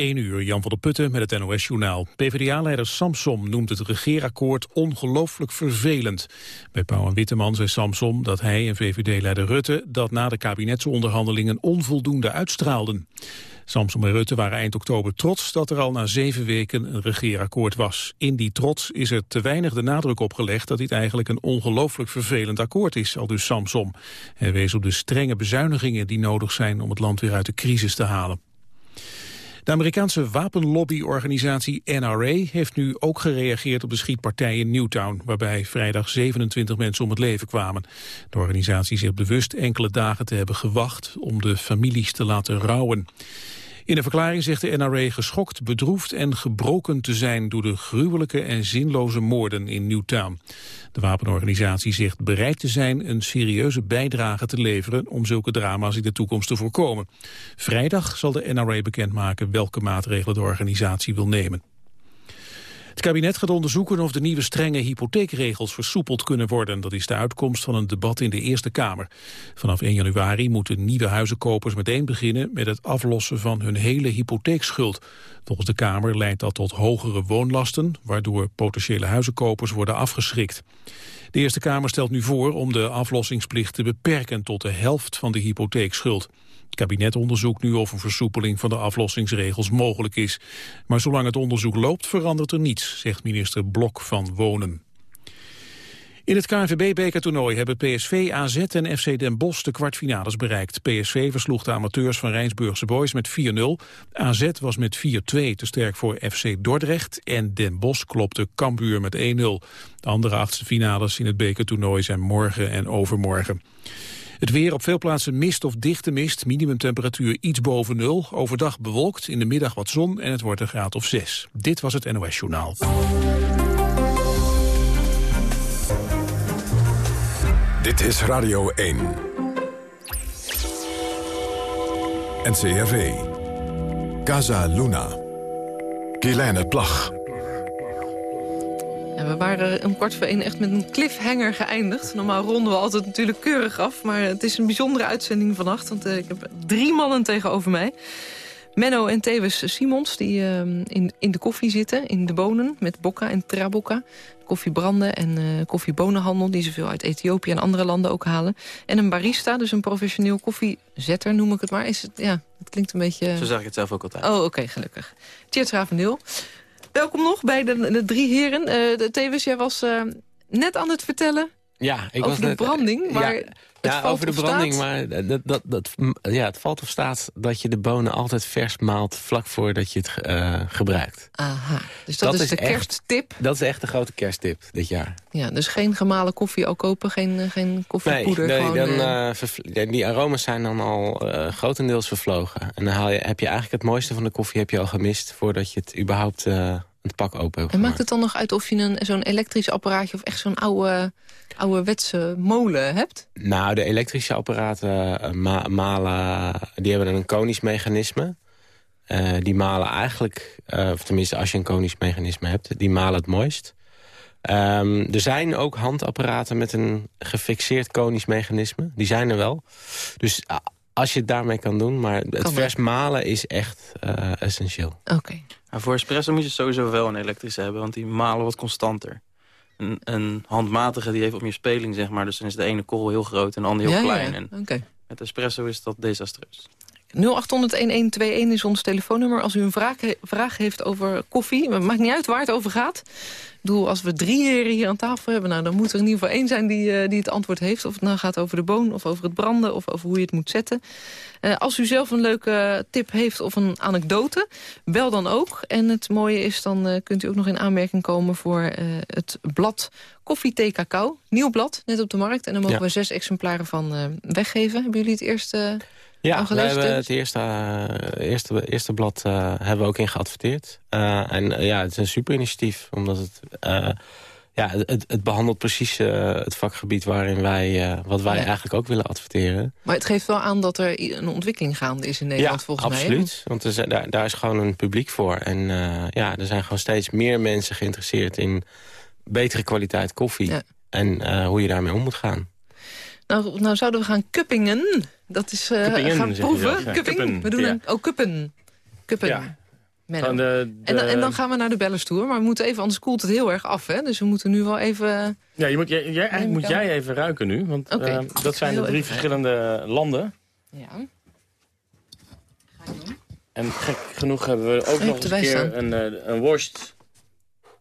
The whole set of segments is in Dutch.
1 uur, Jan van der Putten met het NOS-journaal. PvdA-leider Samsom noemt het regeerakkoord ongelooflijk vervelend. Bij Pauw en Witteman zei Samsom dat hij en VVD-leider Rutte... dat na de kabinetsonderhandelingen onvoldoende uitstraalden. Samsom en Rutte waren eind oktober trots dat er al na zeven weken een regeerakkoord was. In die trots is er te weinig de nadruk op gelegd dat dit eigenlijk een ongelooflijk vervelend akkoord is, al dus Samsom. Hij wees op de strenge bezuinigingen die nodig zijn om het land weer uit de crisis te halen. De Amerikaanse wapenlobbyorganisatie NRA heeft nu ook gereageerd op de schietpartij in Newtown, waarbij vrijdag 27 mensen om het leven kwamen. De organisatie zegt bewust enkele dagen te hebben gewacht om de families te laten rouwen. In een verklaring zegt de NRA geschokt, bedroefd en gebroken te zijn door de gruwelijke en zinloze moorden in Newtown. De wapenorganisatie zegt bereid te zijn een serieuze bijdrage te leveren om zulke drama's in de toekomst te voorkomen. Vrijdag zal de NRA bekendmaken welke maatregelen de organisatie wil nemen. Het kabinet gaat onderzoeken of de nieuwe strenge hypotheekregels versoepeld kunnen worden. Dat is de uitkomst van een debat in de Eerste Kamer. Vanaf 1 januari moeten nieuwe huizenkopers meteen beginnen met het aflossen van hun hele hypotheekschuld. Volgens de Kamer leidt dat tot hogere woonlasten, waardoor potentiële huizenkopers worden afgeschrikt. De Eerste Kamer stelt nu voor om de aflossingsplicht te beperken tot de helft van de hypotheekschuld. Het kabinet onderzoekt nu of een versoepeling van de aflossingsregels mogelijk is. Maar zolang het onderzoek loopt verandert er niets, zegt minister Blok van Wonen. In het KNVB-bekertoernooi hebben PSV, AZ en FC Den Bosch de kwartfinales bereikt. PSV versloeg de amateurs van Rijnsburgse Boys met 4-0. AZ was met 4-2 te sterk voor FC Dordrecht. En Den Bosch klopte Cambuur met 1-0. De andere achtste finales in het bekertoernooi zijn morgen en overmorgen. Het weer op veel plaatsen mist of dichte mist. Minimumtemperatuur iets boven nul. Overdag bewolkt, in de middag wat zon en het wordt een graad of 6. Dit was het NOS Journaal. Dit is Radio 1. NCRV. Casa Luna. Kielijne Plag. We waren om kwart voor één echt met een cliffhanger geëindigd. Normaal ronden we altijd natuurlijk keurig af. Maar het is een bijzondere uitzending vannacht. Want eh, ik heb drie mannen tegenover mij. Menno en Tewes Simons, die uh, in, in de koffie zitten, in de bonen... met bokka en trabokka, koffiebranden en uh, koffiebonenhandel... die ze veel uit Ethiopië en andere landen ook halen. En een barista, dus een professioneel koffiezetter noem ik het maar. Is het, ja, het klinkt een beetje... Zo zeg ik het zelf ook altijd. Oh, oké, okay, gelukkig. Tjeerd Ravendeel. Welkom nog bij de, de drie heren. Uh, de Tewes, jij was uh, net aan het vertellen ja, ik over was de net, branding, maar... Ja, ja, over de branding, staat... maar dat, dat, dat, ja, het valt of staat dat je de bonen altijd vers maalt vlak voordat je het uh, gebruikt. Aha, dus dat, dat is, de echt, kersttip? Dat is echt de grote kersttip dit jaar. Ja, dus geen gemalen koffie al kopen, geen, geen koffiepoeder? Nee, nee gewoon, dan, uh, die aromas zijn dan al uh, grotendeels vervlogen. En dan haal je, heb je eigenlijk het mooiste van de koffie heb je al gemist... voordat je het überhaupt het pak open En maakt het dan nog uit of je zo'n elektrisch apparaatje... of echt zo'n oude, ouderwetse molen hebt? Nou, de elektrische apparaten ma malen... die hebben een konisch mechanisme. Uh, die malen eigenlijk, uh, of tenminste als je een konisch mechanisme hebt... die malen het mooist. Um, er zijn ook handapparaten met een gefixeerd konisch mechanisme. Die zijn er wel. Dus als je het daarmee kan doen. Maar het kan vers malen is echt uh, essentieel. Oké. Okay. Nou, voor espresso moet je sowieso wel een elektrische hebben, want die malen wat constanter. Een, een handmatige die heeft op je speling, zeg maar. Dus dan is de ene korrel heel groot en de andere heel ja, klein. Ja, en okay. met espresso is dat desastreus. 0800-1121 is ons telefoonnummer. Als u een vraag, vraag heeft over koffie, het maakt niet uit waar het over gaat. Ik bedoel, als we drie heren hier aan tafel hebben... Nou, dan moet er in ieder geval één zijn die, uh, die het antwoord heeft. Of het nou gaat over de boon, of over het branden... of over hoe je het moet zetten. Uh, als u zelf een leuke tip heeft of een anekdote, bel dan ook. En het mooie is, dan uh, kunt u ook nog in aanmerking komen... voor het blad Koffie, Thee, Cacao. Nieuw blad, net op de markt. En daar mogen ja. we zes exemplaren van weggeven. Hebben jullie het eerste... Ja, we hebben het eerste, uh, eerste, eerste blad uh, hebben we ook in geadverteerd. Uh, en ja, het is een super initiatief, omdat het, ja, het, het behandelt precies het vakgebied waarin wij, wat wij ja. eigenlijk ook willen adverteren. Maar het geeft wel aan dat er een ontwikkeling gaande is in Nederland ja, volgens absoluut, mij. absoluut. Want er zijn, daar, daar is gewoon een publiek voor. En ja, er zijn gewoon steeds meer mensen geïnteresseerd in betere kwaliteit koffie. Ja. En hoe je daarmee om moet gaan. Nou, nou zouden we gaan cuppingen. Dat is uh, Kuppingen, gaan proeven. Ja. Kupping. Kuppen, we doen ja. een... Oh, kuppen. Kuppen. Ja. De, de- En, dan, en dan gaan we naar de bellerstoer. Maar we moeten even, anders koelt het heel erg af. Hè? Dus we moeten nu wel even... Ja, je moet, jij, jij- eigenlijk moet ik jij even ruiken nu. Want eh, dat zijn de drie even. verschillende landen. Ja. En gek genoeg hebben we ook nog eens een keer een, eh, een washed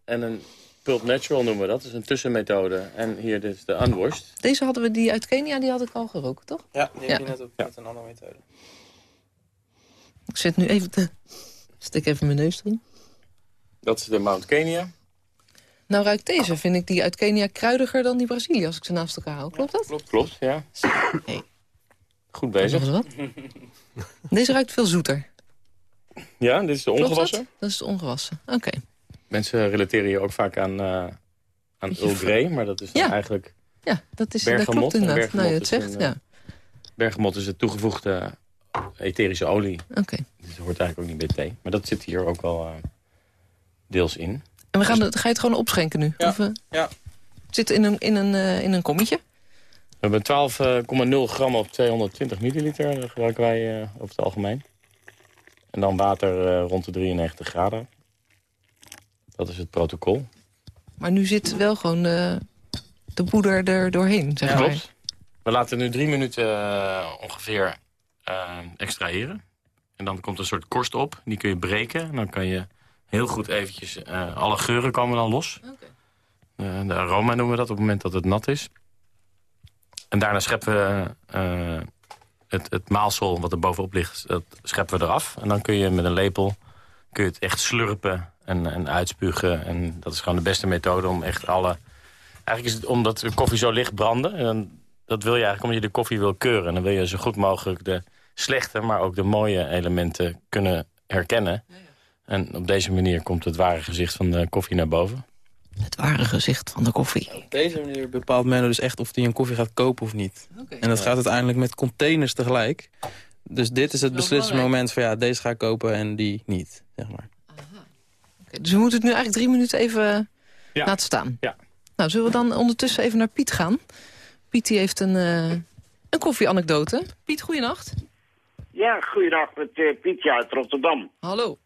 en een pulp natural noemen we dat. Dat is een tussenmethode. En hier dit is de unwashed. Deze hadden we, die uit Kenia, die had ik al geroken, toch? Ja, die Ja. heb je net ook met een andere methode. Ik zit nu even te... Stik even mijn neus erin. Dat is de Mount Kenya. Nou ruikt deze, vind ik die uit Kenia kruidiger dan die Brazilië... als ik ze naast elkaar hou. Klopt dat? Klopt, klopt, ja. Hey. Goed bezig. wat? Deze ruikt veel zoeter. Ja, dit is de Klopt ongewassen. dat? Dat is de ongewassen. Oké. Mensen relateren hier ook vaak aan, eh aan Earl Grey. Maar dat is dan Ja. eigenlijk... Ja, dat, is, dat klopt inderdaad. Nou, je het zegt, een, ja. eh, Bergamot is het toegevoegde etherische olie. Oké. Dus dat hoort eigenlijk ook niet bij thee. Maar dat zit hier ook wel eh, deels in. En we gaan het, ga je het gewoon opschenken nu? Ja. Of, Ja. Het zit in een, in een, in een kommetje. We hebben 12,0 gram op 220 milliliter. Dat gebruiken wij over het algemeen. En dan water rond de 93 graden. Dat is het protocol. Maar nu zit wel gewoon eh, de poeder er doorheen, zeg maar. Klopt. We laten nu drie minuten eh, ongeveer eh, extraheren. En dan komt een soort korst op. Die kun je breken. En dan kan je heel goed eventjes... eh, alle geuren komen dan los. Oké. De aroma noemen we dat op het moment dat het nat is. En daarna scheppen we eh, het, het maalsel wat er bovenop ligt, dat scheppen we eraf. En dan kun je met een lepel kun je het echt slurpen en, en uitspugen. En dat is gewoon de beste methode om echt alle... Eigenlijk is het omdat de koffie zo licht branden. En dan, dat wil je eigenlijk omdat je de koffie wil keuren. En dan wil je zo goed mogelijk de slechte, maar ook de mooie elementen kunnen herkennen. En op deze manier komt het ware gezicht van de koffie naar boven. Het ware gezicht van de koffie. Op deze manier bepaalt Menno dus echt of hij een koffie gaat kopen of niet. En dat gaat uiteindelijk met containers tegelijk. Dus dit is het beslissende moment van ja, deze ga ik kopen en die niet. Zeg maar. Dus we moeten het nu eigenlijk drie minuten even Ja. laten staan. Ja. Nou, zullen we dan ondertussen even naar Piet gaan? Piet die heeft een, eh een koffieanekdote. Piet, goeienacht. Ja, goeiedag met eh, Pietje uit Rotterdam. Hallo.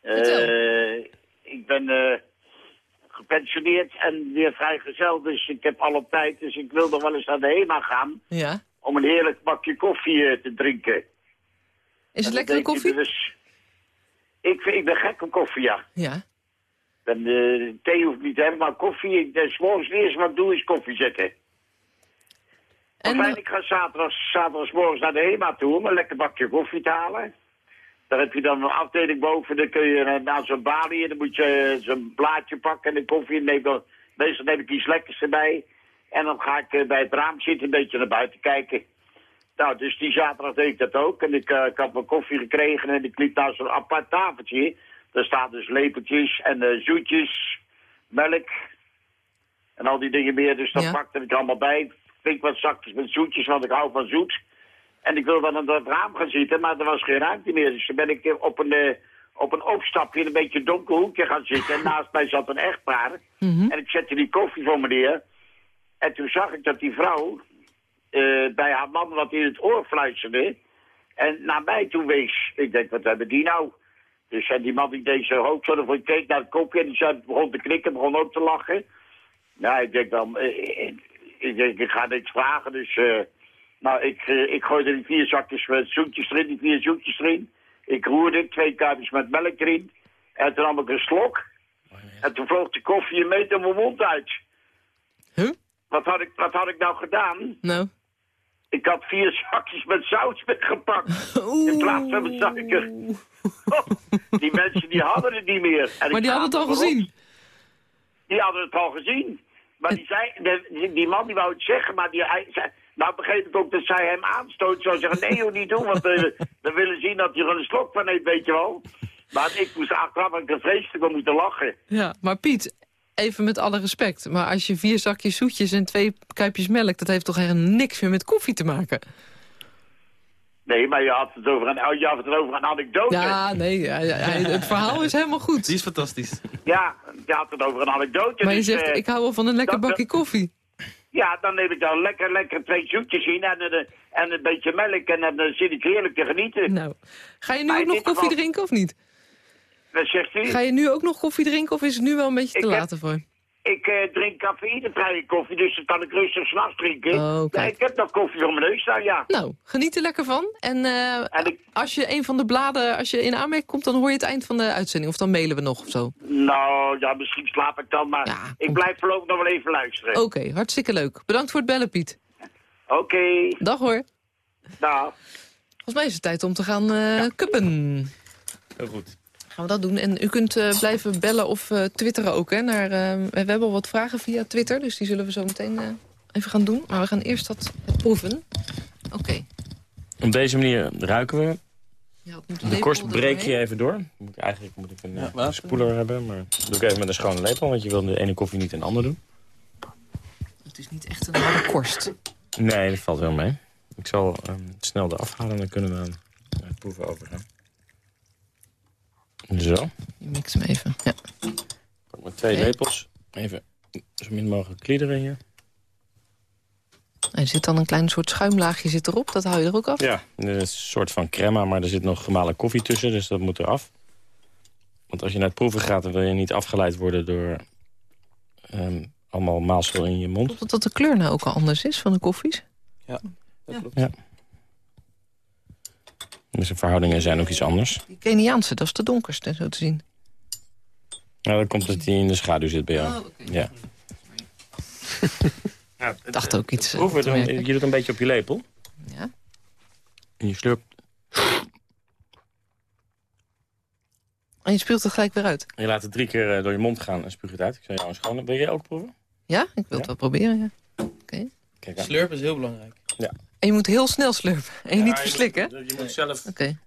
Eh, ik ben eh, gepensioneerd en weer vrijgezel, dus ik heb alle tijd. Dus ik wil nog wel eens naar de HEMA gaan Ja. om een heerlijk bakje koffie te drinken. Is het dan lekkere koffie? Dus, ik, vind- ik ben gek op koffie, ja. Ja. Ben, eh, thee hoef ik niet te hebben, maar koffie, ik, uh, s morgens het eerste wat ik doe is koffie zetten. En, En ik ga zaterdag, zaterdagmorgens naar de HEMA toe om een lekker bakje koffie te halen. Daar heb je dan een afdeling boven, dan kun je eh, naar zo'n balie en dan moet je eh, zo'n blaadje pakken en de koffie. En neem dan, meestal neem ik iets lekkers erbij. En dan ga ik bij het raam zitten, een beetje naar buiten kijken. Nou, dus die zaterdag deed ik dat ook. En ik, eh, ik had mijn koffie gekregen en ik liep naar zo'n apart tafeltje. Daar staan dus lepeltjes en eh, zoetjes, melk en al die dingen meer. Dus dat Ja. pakte ik allemaal bij. Flink wat zakjes met zoetjes, want ik hou van zoet. En ik wilde dan aan dat raam gaan zitten, maar er was geen ruimte meer. Dus toen ben ik eh, op een, op een opstapje in een beetje een donker hoekje gaan zitten. En naast mij zat een echtpaar. Mhm. En ik zette die koffie voor me neer. En toen zag ik dat die vrouw eh, bij haar man wat in het oor fluisterde. En naar mij toe wees. Ik denk, wat hebben die nou? Dus en die man die hoofd zo. Ik keek naar het kopje en die zei, begon te knikken, begon ook te lachen. Nou, ik denk dan, eh, ik, ik denk, ik ga niks vragen. Dus, eh, nou, ik, eh, ik gooide die vier zakjes met zoetjes erin, die vier zoetjes erin. Ik roerde twee kuipjes met melk erin. En toen nam ik een slok. En toen vloog de koffie een meter mijn mond uit. Huh? Wat had ik, wat had ik nou gedaan? Nou. Ik had vier zakjes met saus meegepakt. In plaats van met suiker. Oh, die mensen die hadden het niet meer. En Maar die hadden het al gezien. Die hadden het al gezien. Maar die, zei, de- die, man die wou het zeggen, maar die, hij zei... Nou begreep ik ook dat zij hem aanstoot. Zou zeggen, nee joh, niet doen. Want we willen zien dat hij er een slok van heeft, weet je wel. Maar ik moest achteraf ik er vreselijk om moeten lachen. Ja, maar Piet, even met alle respect. Maar als je vier zakjes zoetjes en twee kuipjes melk... dat heeft toch helemaal niks meer met koffie te maken? Nee, maar je had het over een, oh, je had het over een anekdote. Ja, nee, ja, ja, ja, het verhaal is helemaal Die goed. is fantastisch. Ja, je had het over een anekdote. Maar je dus, zegt, eh, ik hou wel van een lekker dat- bakje koffie. Ja, dan neem ik dan lekker, lekker twee zoetjes in en, een- en een beetje melk en dan eh, zit ik heerlijk te genieten. Nou, ga je nu Maar ook nog koffie geval- drinken of niet? Wat zegt u? Ga je nu ook nog koffie drinken of is het nu wel een beetje te laat ervoor? Ik eh, drink cafeïnevrije koffie, dus dat kan ik rustig s'nachts drinken. Oh, nee, ik heb nog koffie voor mijn neus staan, ja. Nou, geniet er lekker van. En, eh, En ik, als je een van de bladen, als je in aanmerking komt... dan hoor je het eind van de uitzending. Of dan mailen we nog of zo. nou, ja, misschien slaap ik dan, maar Ja, ik kom. blijf voorlopig nog wel even luisteren. Oké, hartstikke leuk. Bedankt voor het bellen, Piet. Oké, Dag hoor. nou. Volgens mij is het tijd om te gaan eh kuppen. Heel goed. Gaan we dat doen. En u kunt eh, blijven bellen of eh, twitteren ook. Hè, naar, eh, we hebben al wat vragen via Twitter, dus die zullen we zo meteen eh, even gaan doen. Maar we gaan eerst dat proeven. Oké. Op deze manier ruiken we. Ja, De korst breek je even door. Moet, eigenlijk moet ik een Ja, spoeler hebben, maar dat doe ik even met een schone lepel. Want je wil de ene koffie niet in de andere doen. Het is niet echt een harde korst. Nee, dat valt wel mee. Ik zal ehm, snel eraf halen en dan kunnen we naar het proeven overgaan. Zo. Je mixt hem even. Ja. Pak maar twee lepels. Even zo min mogelijk kliederen hier. Er zit dan een klein soort schuimlaagje zit erop. Dat hou je er ook af. Ja, een soort van crema, maar er zit nog gemalen koffie tussen, dus dat moet eraf. Want als je naar het proeven gaat, dan wil je niet afgeleid worden door ehm, allemaal maalsel in je mond. Klopt dat de kleur nou ook al anders is van de koffies? Dat klopt. Ja. Dus de verhoudingen zijn ook iets anders. Die Keniaanse, dat is de donkerste, zo te zien. Nou, dan komt het die in de schaduw zit bij jou. Ja. Ik dacht ook iets eh, je doet een beetje op je lepel. Ja. En je slurpt. En je spuugt het gelijk weer uit. En je laat het drie keer eh, door je mond gaan en spuug het uit. Ik zal jou een schone. Wil jij ook proeven? Ja, ik wil het Ja? wel proberen, ja. Kijk aan. Slurp is heel belangrijk. En je moet heel snel slurpen. En je niet verslikken. Oké, Je, moet- zelf...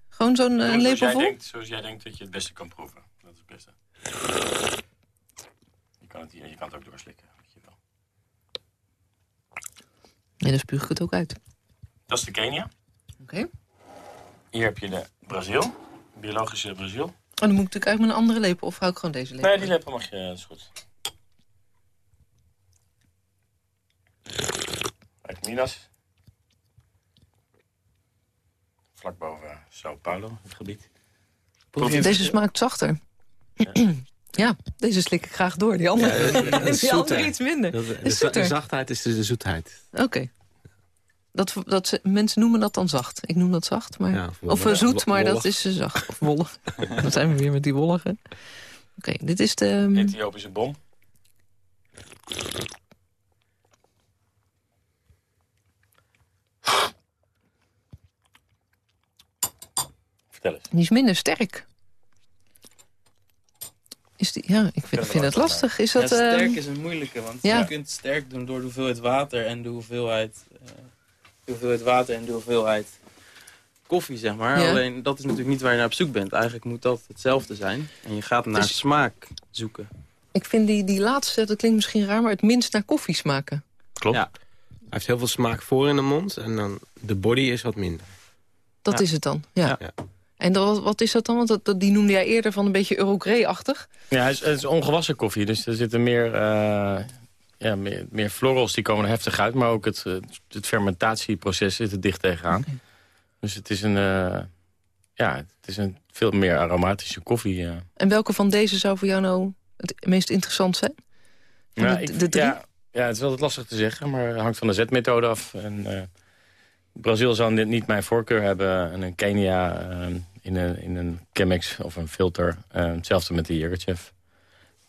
gewoon zo'n eh, lepel vol? denkt, zoals jij denkt dat je het beste kan proeven. Dat is het beste. Je kan het, hier, je kan het ook doorslikken. Je wil. Nee, dan spuug ik het ook uit. Dat is de Kenia. Oké. Hier heb je de Brazil. Biologische Brazil. En Oh, dan moet ik natuurlijk eigenlijk met een andere lepel. Of hou ik gewoon deze lepel? Nee, die lepel mag je. Dat is goed. Kijk, Minas. Vlak boven Sao Paulo, het gebied. Deze smaakt zachter. Ja. deze slik ik graag door. Die andere, die zoeter. andere iets minder. Dat, de, de zachtheid is dus de zoetheid. Oké. Dat, dat, ze- mensen noemen dat dan zacht. Ik noem dat zacht, maar... Ja, of of eh, zoet, maar dat is eh, zacht. Of wollig. dan zijn we weer met die wollige. Oké, dit is de... ehm, Ethiopische bom. Vertel eens. Die is minder sterk. Is die, ja, ik vind, het vind het lastig. Is Ja, dat... ehm, sterk is een moeilijke, want ja. je kunt het sterk doen door de hoeveelheid water en de hoeveelheid, eh, de hoeveelheid water en de hoeveelheid koffie, zeg maar. Ja. Alleen dat is natuurlijk niet waar je naar op zoek bent. Eigenlijk moet dat hetzelfde zijn. En je gaat naar Dus- smaak zoeken. Ik vind die, die laatste, dat klinkt misschien raar, maar het minst naar koffie smaken. Klopt. Ja. Hij heeft heel veel smaak voor in de mond en dan de body is wat minder. Dat Ja. is het dan, ja. Ja. En dat, wat is dat dan? Want dat, dat- die noemde jij eerder van een beetje Earl Grey-achtig. Ja, het is, het is ongewassen koffie, dus er zitten meer, eh, ja, meer, meer florals die komen er heftig uit. Maar ook het, eh, het fermentatieproces zit er dicht tegenaan. Dus het is een, eh, ja, het is een veel meer aromatische koffie. En welke van deze zou voor jou nou het meest interessant zijn? De, ik- de drie? Ja, ja, het is altijd lastig te zeggen, maar het hangt van de zetmethode af. En, eh, Brazil zou dit niet mijn voorkeur hebben. En een Kenia eh, in, een, in een Chemex of een filter. Eh, hetzelfde met de Yirgacheffe.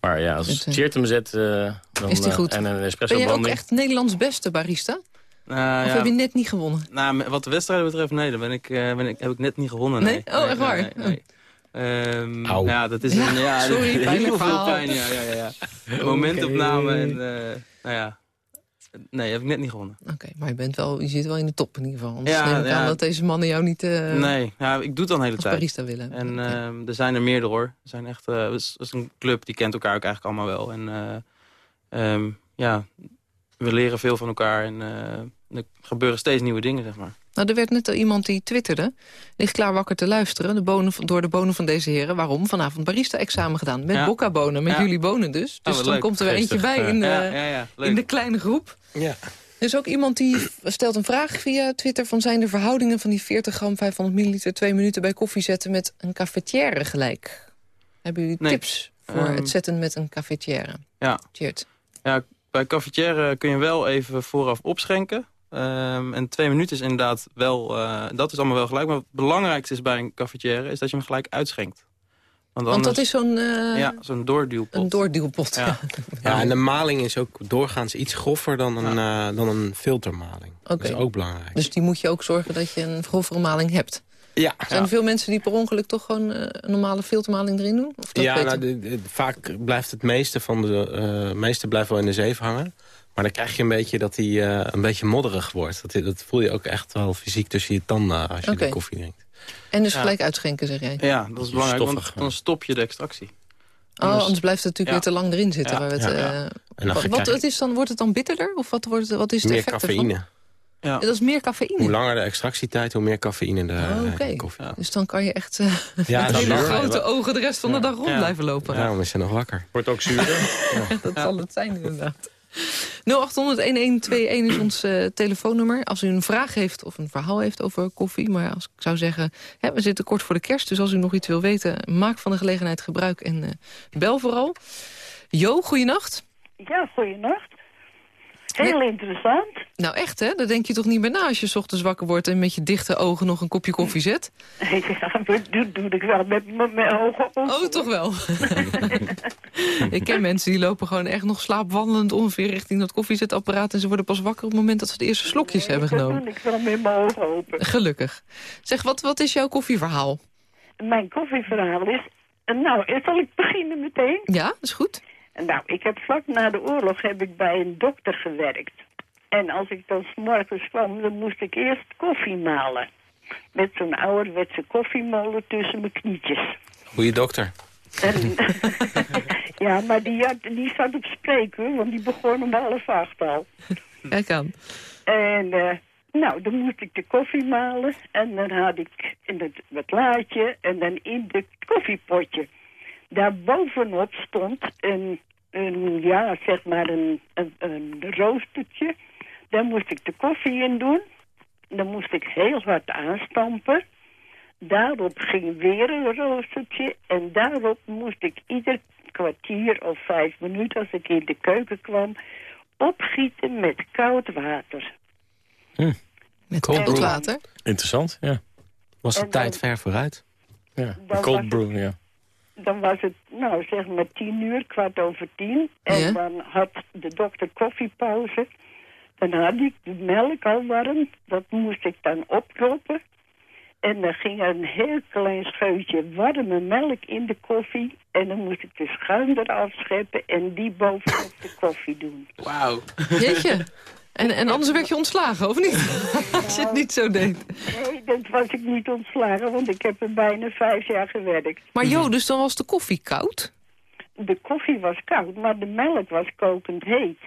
Maar ja, als Het, eh, Cheert hem zet eh, dan, Is die eh, goed? en een Ben espresso je ook echt Nederlands beste barista? Nou, Of ja, heb je net niet gewonnen? nou, wat de wedstrijden betreft, nee, dan ben ik, eh, ben ik, heb ik net niet gewonnen. Nee? Nee, Oh, Nee, echt nee, waar? nee, nee. Ehm, ja, dat is een, ja, sorry, heel veel pijn. Ja, ja, ja, ja. Momentopname en, eh, nou ja. Nee, heb ik net niet gewonnen. Oké, maar je, bent wel, je zit wel in de top in ieder geval. Anders Ja, neem ik ja. aan dat deze mannen jou niet eh, nee, ja, ik doe het al een hele tijd. barista willen. En ehm, er zijn er meerdere hoor. Er zijn echt, eh, het is, het is een club die kent elkaar ook eigenlijk allemaal wel. En eh, ehm, ja, we leren veel van elkaar en eh, er gebeuren steeds nieuwe dingen, zeg maar. Nou, er werd net al iemand die twitterde. Ligt klaar wakker te luisteren de bonen, van- door de bonen van deze heren. Waarom? Vanavond barista-examen gedaan. Met Ja. bokka-bonen, met Ja. jullie bonen dus. Dus wat dan leuk. komt er weer eentje bij eh. in de, ja, ja, ja, leuk. in de kleine groep. Ja. Er is ook iemand die stelt een vraag via Twitter... van zijn de verhoudingen van die 40 gram, 500 milliliter... twee minuten bij koffie zetten met een cafetière gelijk? Hebben jullie Nee. tips voor Ehm, het zetten met een cafetière? Ja. Ja, bij cafetière kun je wel even vooraf opschenken. Ehm, en twee minuten is inderdaad wel... eh, dat is allemaal wel gelijk. Maar het belangrijkste is bij een cafetière... is dat je hem gelijk uitschenkt. Want, Want dat is zo'n eh, Ja, zo'n doorduwpot. een doorduwpot. Ja. Ja, en de maling is ook doorgaans iets groffer dan een, eh, dan een filtermaling. Dat is ook belangrijk. Dus die moet je ook zorgen dat je een grovere maling hebt. ja, Zijn er veel mensen die per ongeluk toch gewoon eh, een normale filtermaling erin doen? Of dat ja nou, je- de- de- vaak blijft het meeste van de eh, meeste blijft wel in de zeef hangen. Maar dan krijg je een beetje dat hij eh, een beetje modderig wordt. Dat, dat voel je ook echt wel fysiek tussen je tanden als je de koffie drinkt. En dus Ja. gelijk uitschenken, zeg jij? Ja, dat is belangrijk, Stoffig, ja. dan stop je de extractie. Oh, anders blijft het natuurlijk Ja. weer te lang erin zitten. Ja, waar het, ja, ja. eh, En dan wat, het is dan, wordt het dan bitterder? Of wat, wordt het, wat is het meer effect cafeïne. ervan? Ja. Ja, dat is meer cafeïne. Hoe langer de extractietijd, hoe meer cafeïne de, Oh, de koffie. Ja. Dus dan kan je echt eh, Ja, met hele grote ogen de rest van de dag rond Ja. blijven lopen. Daarom is ze nog wakker. Wordt ook zuurder. Dat zal het zijn inderdaad. 0800-1121 is ons eh, telefoonnummer. Als u een vraag heeft of een verhaal heeft over koffie. Maar als ik zou zeggen, hè, we zitten kort voor de kerst. Dus als u nog iets wil weten, maak van de gelegenheid gebruik. En eh, bel vooral. Jo, goeienacht. Ja, goeienacht. Heel interessant. Nou echt hè, daar denk je toch niet bij na als je 's ochtends wakker wordt... en met je dichte ogen nog een kopje koffie zet? Ja, dat doe, ik wel met mijn ogen open. Oh, toch wel. ik ken mensen die lopen gewoon echt nog slaapwandelend ongeveer richting dat koffiezetapparaat... en ze worden pas wakker op het moment dat ze de eerste slokjes hebben genomen. ik wel met mijn ogen open. Gelukkig. Zeg, wat, wat is jouw koffieverhaal? Mijn koffieverhaal is... Nou, zal ik beginnen meteen? Ja, dat is goed. Nou, ik heb vlak na de oorlog heb ik bij een dokter gewerkt. En als ik dan 's morgens kwam, dan moest ik eerst koffie malen. Met zo'n ouderwetse koffiemolen tussen mijn knietjes. Goeie dokter. En, ja, maar die, had, die zat op spreekuur, want die begon om half acht al. Kijk aan. En eh, nou, dan moest ik de koffie malen. En dan had ik in het, het laadje en dan in het koffiepotje. Daar bovenop stond een, een ja, zeg maar een, een, een roostertje. Daar moest ik de koffie in doen. Dan moest ik heel hard aanstampen. Daarop ging weer een roostertje. En daarop moest ik ieder kwartier of vijf minuten, als ik in de keuken kwam, opgieten met koud water. Met Cold water. Interessant, ja. Was de En dan- tijd ver vooruit? ja. Was cold brew, ja. Dan was het, nou zeg maar tien uur, kwart over tien. En Ja. dan had de dokter koffiepauze. Dan had ik de melk al warm. Dat moest ik dan opkloppen. En dan ging er een heel klein scheutje warme melk in de koffie. En dan moest ik de schuim eraf scheppen en die bovenop de koffie doen. Wauw. Jeetje. En, en anders werd je ontslagen, of niet? Als je het niet zo deed. Nee, dat was ik niet ontslagen, want ik heb er bijna vijf jaar gewerkt. Maar Jo, dus dan was de koffie koud? De koffie was koud, maar de melk was kokend heet.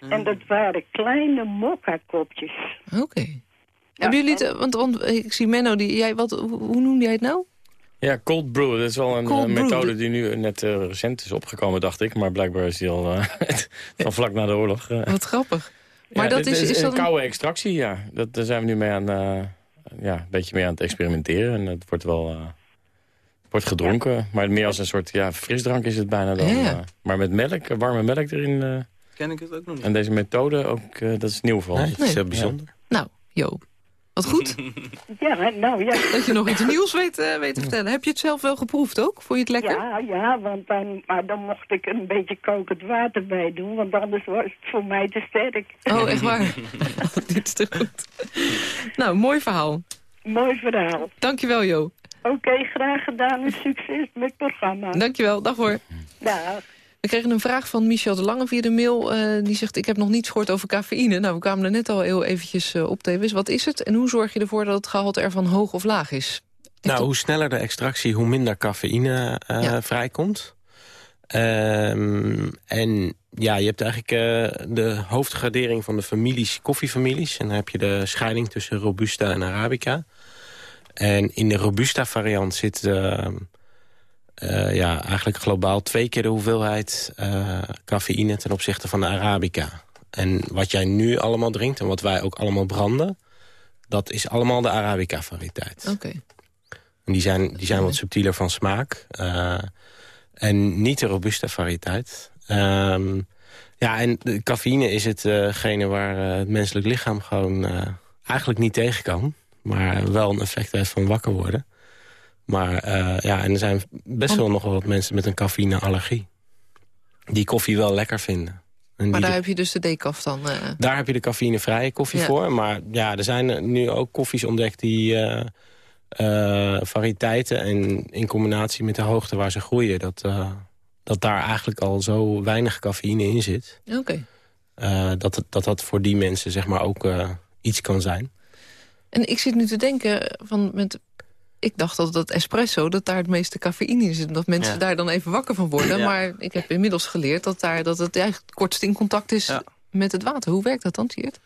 En dat waren kleine mokka-kopjes. Oké. Hebben jullie het, want, want ik zie Menno, die, jij, wat, hoe, noemde jij het nou? Ja, cold brew. Dat is wel een eh, methode de- die nu net eh, recent is opgekomen, dacht ik. Maar blijkbaar is die al eh, van vlak na de oorlog. eh. Wat grappig. Maar Ja, dat is, is een dat een... koude extractie, ja. Dat, daar zijn we nu mee aan, eh, ja, een beetje mee aan het experimenteren. En het wordt wel eh, wordt gedronken. Maar meer als een soort ja, frisdrank is het bijna dan. Ja, eh. maar met melk, warme melk erin. eh, Ken ik het ook nog niet. en deze methode, ook, dat is nieuw voor ons. Nee, dat is heel bijzonder. Nou, Jo. Wat goed Ja, nou ja. dat je nog iets nieuws weet, eh, weet te vertellen. Heb je het zelf wel geproefd ook? Vond je het lekker? Ja, ja, want dan, maar dan mocht ik er een beetje kokend water bij doen, want anders was het voor mij te sterk. Oh, echt waar? Dit is te goed. Nou, mooi verhaal. Mooi verhaal. Dankjewel, Jo. Oké, graag gedaan en succes met het programma. Dankjewel. Dag hoor. Dag. We kregen een vraag van Michel de Lange via de mail. eh, die zegt, ik heb nog niets gehoord over cafeïne. Nou, we kwamen er net al heel eventjes eh, op, Davis. Wat is het en hoe zorg je ervoor dat het gehalte ervan hoog of laag is? Nou, hoe sneller de extractie, hoe minder cafeïne eh, Ja. vrijkomt. Ehm, en ja, je hebt eigenlijk de hoofdgradering van de families, koffiefamilies. En dan heb je de scheiding tussen Robusta en Arabica. En in de Robusta variant zit eh, eh, ja, eigenlijk globaal twee keer de hoeveelheid eh, cafeïne ten opzichte van de Arabica. En wat jij nu allemaal drinkt en wat wij ook allemaal branden... dat is allemaal de Arabica variëteit. Oké. En die zijn, die zijn wat subtieler van smaak. Eh, En niet de robuuste variëteit. Ehm, ja, en de cafeïne is hetgene waar het menselijk lichaam gewoon eigenlijk niet tegen kan. Maar wel een effect heeft van wakker worden. Maar ja, en er zijn best wel nog wel wat mensen met een cafeïneallergie. Die koffie wel lekker vinden. maar daar heb je dus de decaf dan? Uh... Daar heb je de cafeïnevrije koffie voor. Maar ja, er zijn nu ook koffies ontdekt die uh, uh, variëteiten... en in combinatie met de hoogte waar ze groeien... dat, dat daar eigenlijk al zo weinig cafeïne in zit. Oké. dat, dat dat voor die mensen zeg maar ook iets kan zijn. En ik zit nu te denken, van met ik dacht dat dat espresso, dat daar het meeste cafeïne in zit. Dat mensen daar dan even wakker van worden. Maar ik heb inmiddels geleerd dat, daar, dat het eigenlijk het kortst in contact is met het water. Hoe werkt dat dan, Tiert?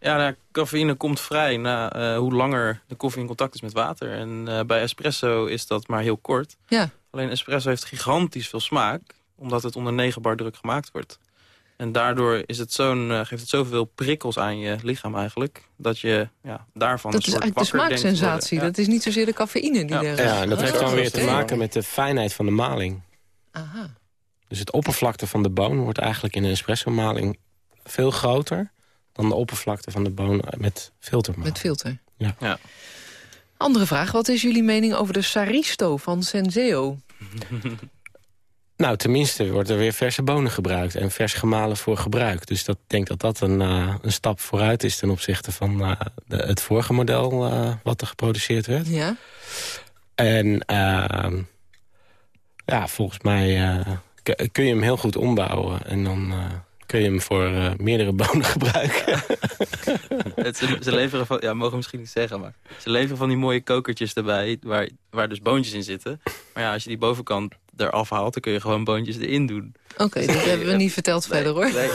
Ja, nou, cafeïne komt vrij na uh, hoe langer de koffie in contact is met water. En uh, bij espresso is dat maar heel kort. Ja. Alleen espresso heeft gigantisch veel smaak, omdat het onder 9 bar druk gemaakt wordt. En daardoor is het zo'n, uh, geeft het zoveel prikkels aan je lichaam eigenlijk... dat je ja, daarvan dat een soort is eigenlijk de smaaksensatie. Dat is niet zozeer de cafeïne die ja. er Ja, en dat heeft dan weer te maken met de fijnheid van de maling. Aha. Dus het oppervlakte van de boon wordt eigenlijk in een espresso-maling veel groter... dan de oppervlakte van de boon met filtermaling. Met filter. Ja. ja. Andere vraag, wat is jullie mening over de Saristo van Senseo? Nou, tenminste wordt er weer verse bonen gebruikt en vers gemalen voor gebruik. Dus dat, ik denk dat dat een, uh, een stap vooruit is ten opzichte van uh, de, het vorige model uh, wat er geproduceerd werd. Ja. En ehm, ja, volgens mij kun je hem heel goed ombouwen en dan kun je hem voor meerdere bonen gebruiken. het, ze, ze, leveren van, ja, mogen we misschien niet zeggen, maar ze leveren van die mooie kokertjes erbij, waar, waar dus boontjes in zitten. Maar ja, als je die bovenkant eraf haalt, dan kun je gewoon boontjes erin doen. Oké, dat hebben we niet verteld verder hoor. Nee.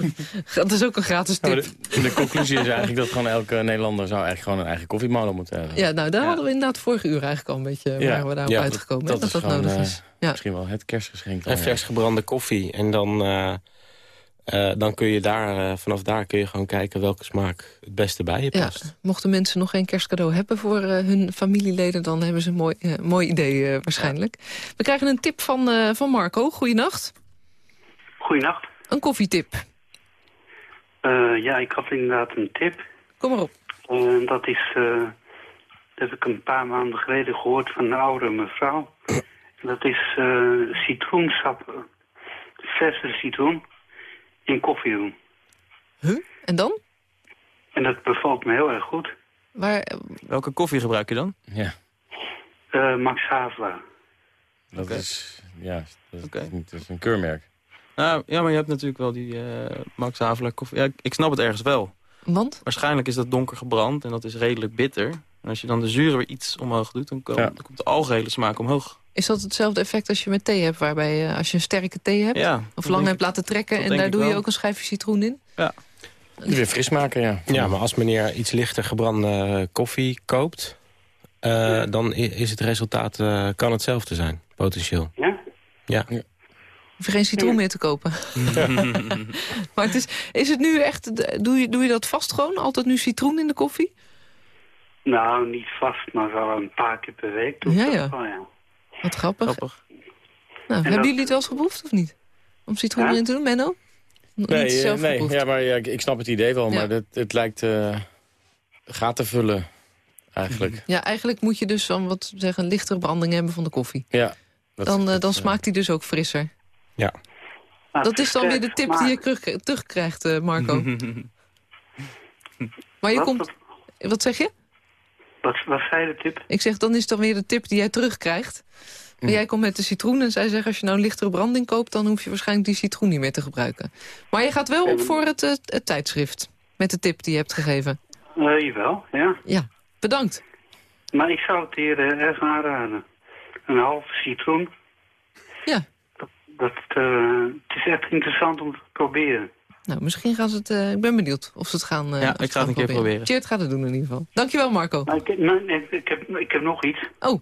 dat is ook een gratis tip. Nou, de, de, conclusie is eigenlijk dat gewoon elke Nederlander zou eigenlijk gewoon een eigen koffiemolen moeten hebben. Ja, nou daar hadden we inderdaad vorige uur eigenlijk al een beetje ja. waren we daarop ja, uitgekomen. Dat, dat dat, nodig uh, is. Ja. Misschien wel het kerstgeschenk. En vers gebrande koffie. En dan... Uh, uh, dan kun je daar, uh, vanaf daar kun je gewoon kijken welke smaak het beste bij je past. Ja, mochten mensen nog geen kerstcadeau hebben voor uh, hun familieleden... dan hebben ze een mooi, mooi idee waarschijnlijk. We krijgen een tip van, van Marco. Goeienacht. Goeienacht. Een koffietip. ja, ik had inderdaad een tip. Kom maar op. dat is, dat heb ik een paar maanden geleden gehoord van een oude mevrouw. dat is citroensap, verse citroen in koffie doen. Huh? En dan? En dat bevalt me heel erg goed. Waar, Welke koffie gebruik je dan? Ja. Uh, Max Havela. Dat okay. is, ja, dat is, dat is een keurmerk. Nou, ja, maar je hebt natuurlijk wel die uh, Max Havela koffie. Ja, ik snap het ergens wel. Want? Waarschijnlijk is dat donker gebrand en dat is redelijk bitter. En als je dan de zuur weer iets omhoog doet, dan, kom, ja. dan komt de algehele smaak omhoog. Is dat hetzelfde effect als je met thee hebt? Waarbij je, als je een sterke thee hebt, ja, of lang hebt laten trekken... en daar doe je ook een schijfje citroen in? Ja. Die weer fris maken, ja. Ja, maar als meneer iets lichter gebrande koffie koopt... Uh, ja. dan is het resultaat, uh, kan hetzelfde zijn, potentieel. Ja? Ja. Hoef je geen citroen meer te kopen. maar het is, is het nu echt, doe je, doe je dat vast gewoon? Altijd nu citroen in de koffie? Nou, niet vast, maar wel een paar keer per week. Ja, ja. Wel, ja. Wat grappig. grappig. Nou, hebben jullie het wel eens geproefd of niet? Om citroen ja? erin te doen, Menno? Nee, zelf nee ja, maar ja, ik snap het idee wel, ja. maar het, het lijkt uh, gaten te vullen eigenlijk. Ja, eigenlijk moet je dus dan wat zeggen, een lichtere branding hebben van de koffie. Ja. Dat, dan, uh, dan smaakt die dus ook frisser. Ja. Dat is dan weer de tip die je terugkrijgt, uh, Marco. maar je wat, komt... Wat zeg je? Wat, wat zei de tip? Ik zeg, dan is dan weer de tip die jij terugkrijgt. Maar jij komt met de citroen en zij zeggen... als je nou een lichtere branding koopt... dan hoef je waarschijnlijk die citroen niet meer te gebruiken. Maar je gaat wel op voor het, het, het tijdschrift. Met de tip die je hebt gegeven. Uh, jawel, ja. Ja, bedankt. Maar ik zou het hier uh, erg aanraden. Een half citroen. Ja. Dat, dat uh, het is echt interessant om te proberen. Nou, misschien gaan ze het... Uh, ik ben benieuwd of ze het gaan uh, Ja, ik ga het een keer proberen. Tjeerd gaat het doen in ieder geval. Dankjewel, Marco. Nou, ik, nou, ik, heb, ik heb nog iets. Oh,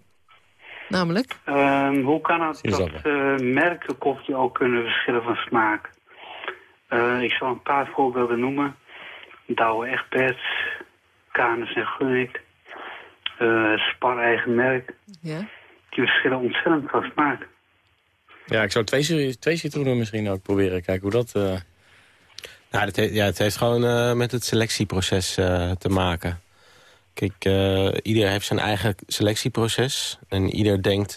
namelijk? Um, hoe kan het dat uh, merken koffie ook kunnen verschillen van smaak? ik zal een paar voorbeelden noemen. Douwe Egberts, Canis en Gunnik, Spar eigen merk. Ja. Die verschillen ontzettend van smaak. Ja, ik zou twee, twee citroenen misschien ook proberen. Kijken hoe dat... Uh... Nou, het, ja, het heeft gewoon uh, met het selectieproces uh, te maken. Kijk, ieder heeft zijn eigen selectieproces. En ieder denkt,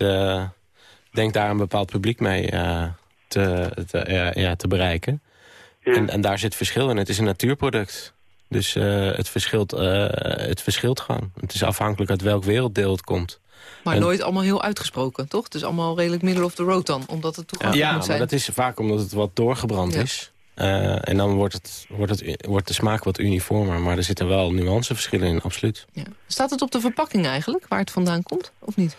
denkt daar een bepaald publiek mee te, te, ja, te bereiken. Ja. En, en daar zit verschil in. Het is een natuurproduct. Dus het, verschilt, het verschilt gewoon. Het is afhankelijk uit welk werelddeel het komt. Maar nooit allemaal heel uitgesproken, toch? Het is allemaal redelijk middle of the road dan, omdat het toegankelijk ja, moet zijn. Ja, maar dat is vaak omdat het wat doorgebrand is. Uh, en dan wordt, het, wordt, het, wordt de smaak wat uniformer. Maar er zitten wel nuanceverschillen in, absoluut. Ja. Staat het op de verpakking eigenlijk, waar het vandaan komt, of niet?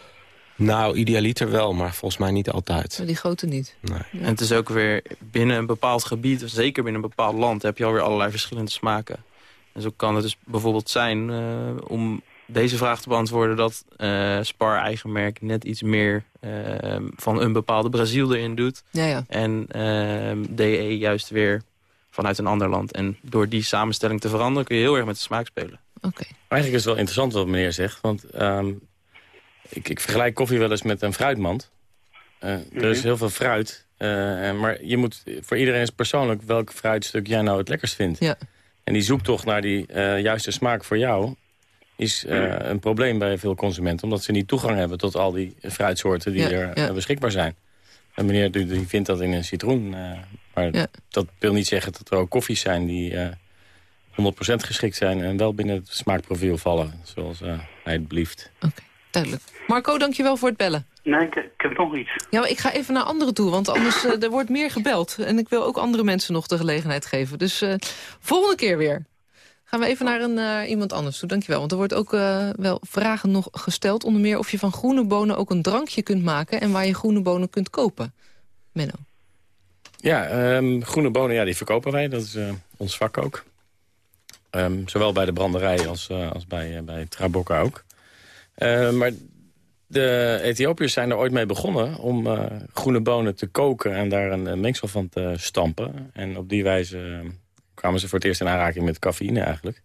Nou, idealiter wel, maar volgens mij niet altijd. Maar die grote niet. Nee. Ja. En het is ook weer binnen een bepaald gebied, zeker binnen een bepaald land... heb je alweer allerlei verschillende smaken. En zo kan het dus bijvoorbeeld zijn uh, om deze vraag te beantwoorden... dat uh, Spar eigen merk net iets meer uh, van een bepaalde Brazil erin doet. Ja, ja. En uh, DE juist weer vanuit een ander land. En door die samenstelling te veranderen kun je heel erg met de smaak spelen. Oké. Okay. Eigenlijk is het wel interessant wat meneer zegt. Want um, ik, ik, vergelijk koffie wel eens met een fruitmand. Mm -hmm. Er is heel veel fruit. maar je moet voor iedereen is persoonlijk welk fruitstuk jij nou het lekkerst vindt. Ja. En die zoektocht naar die juiste smaak voor jou is uh, een probleem bij veel consumenten. Omdat ze niet toegang hebben tot al die fruitsoorten die ja, er ja. uh, beschikbaar zijn. En meneer die, die vindt dat in een citroen. Uh, maar ja. dat wil niet zeggen dat er ook koffies zijn die 100% geschikt zijn... en wel binnen het smaakprofiel vallen, zoals hij het blieft. Oké, okay, duidelijk. Marco, dankjewel voor het bellen. Nee, ik, ik, heb nog iets. Ja, maar ik ga even naar anderen toe, want anders uh, er wordt meer gebeld. En ik wil ook andere mensen nog de gelegenheid geven. Dus uh, volgende keer weer. Gaan we even naar een, uh, iemand anders toe, dankjewel. Want er wordt ook uh, wel vragen nog gesteld. Onder meer of je van groene bonen ook een drankje kunt maken... en waar je groene bonen kunt kopen. Menno. Ja, um, groene bonen ja, die verkopen wij. Dat is uh, ons vak ook. Um, zowel bij de branderij als, als bij, bij Trabocca ook. maar de Ethiopiërs zijn er ooit mee begonnen om groene bonen te koken... en daar een mengsel van te stampen. En op die wijze kwamen ze voor het eerst in aanraking met cafeïne eigenlijk.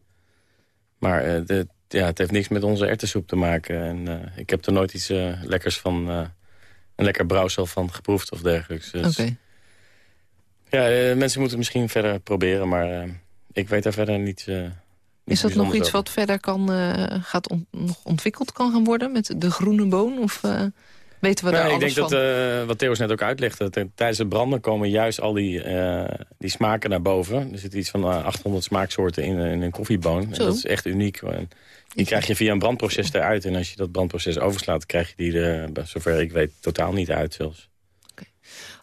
Maar uh, de, ja, het heeft niks met onze ertessoep te maken. En uh, ik heb er nooit iets uh, lekkers van, een lekker brouwsel van geproefd of dergelijks. Dus, Oké. Ja, mensen moeten misschien verder proberen, maar ik weet daar verder niet... Is dat nog iets wat verder kan, gaat nog ontwikkeld kan gaan worden met de groene boon? Of weten we daar nee, alles ik denk van? dat, uh, wat Theo's net ook uitlegde, dat tijdens het branden komen juist al die, uh, die smaken naar boven. Er zit iets van uh, 800 smaaksoorten in, in een koffieboon. En dat is echt uniek. En die krijg je via een brandproces eruit. En als je dat brandproces overslaat, krijg je die er, zover ik weet, totaal niet uit zelfs. Okay.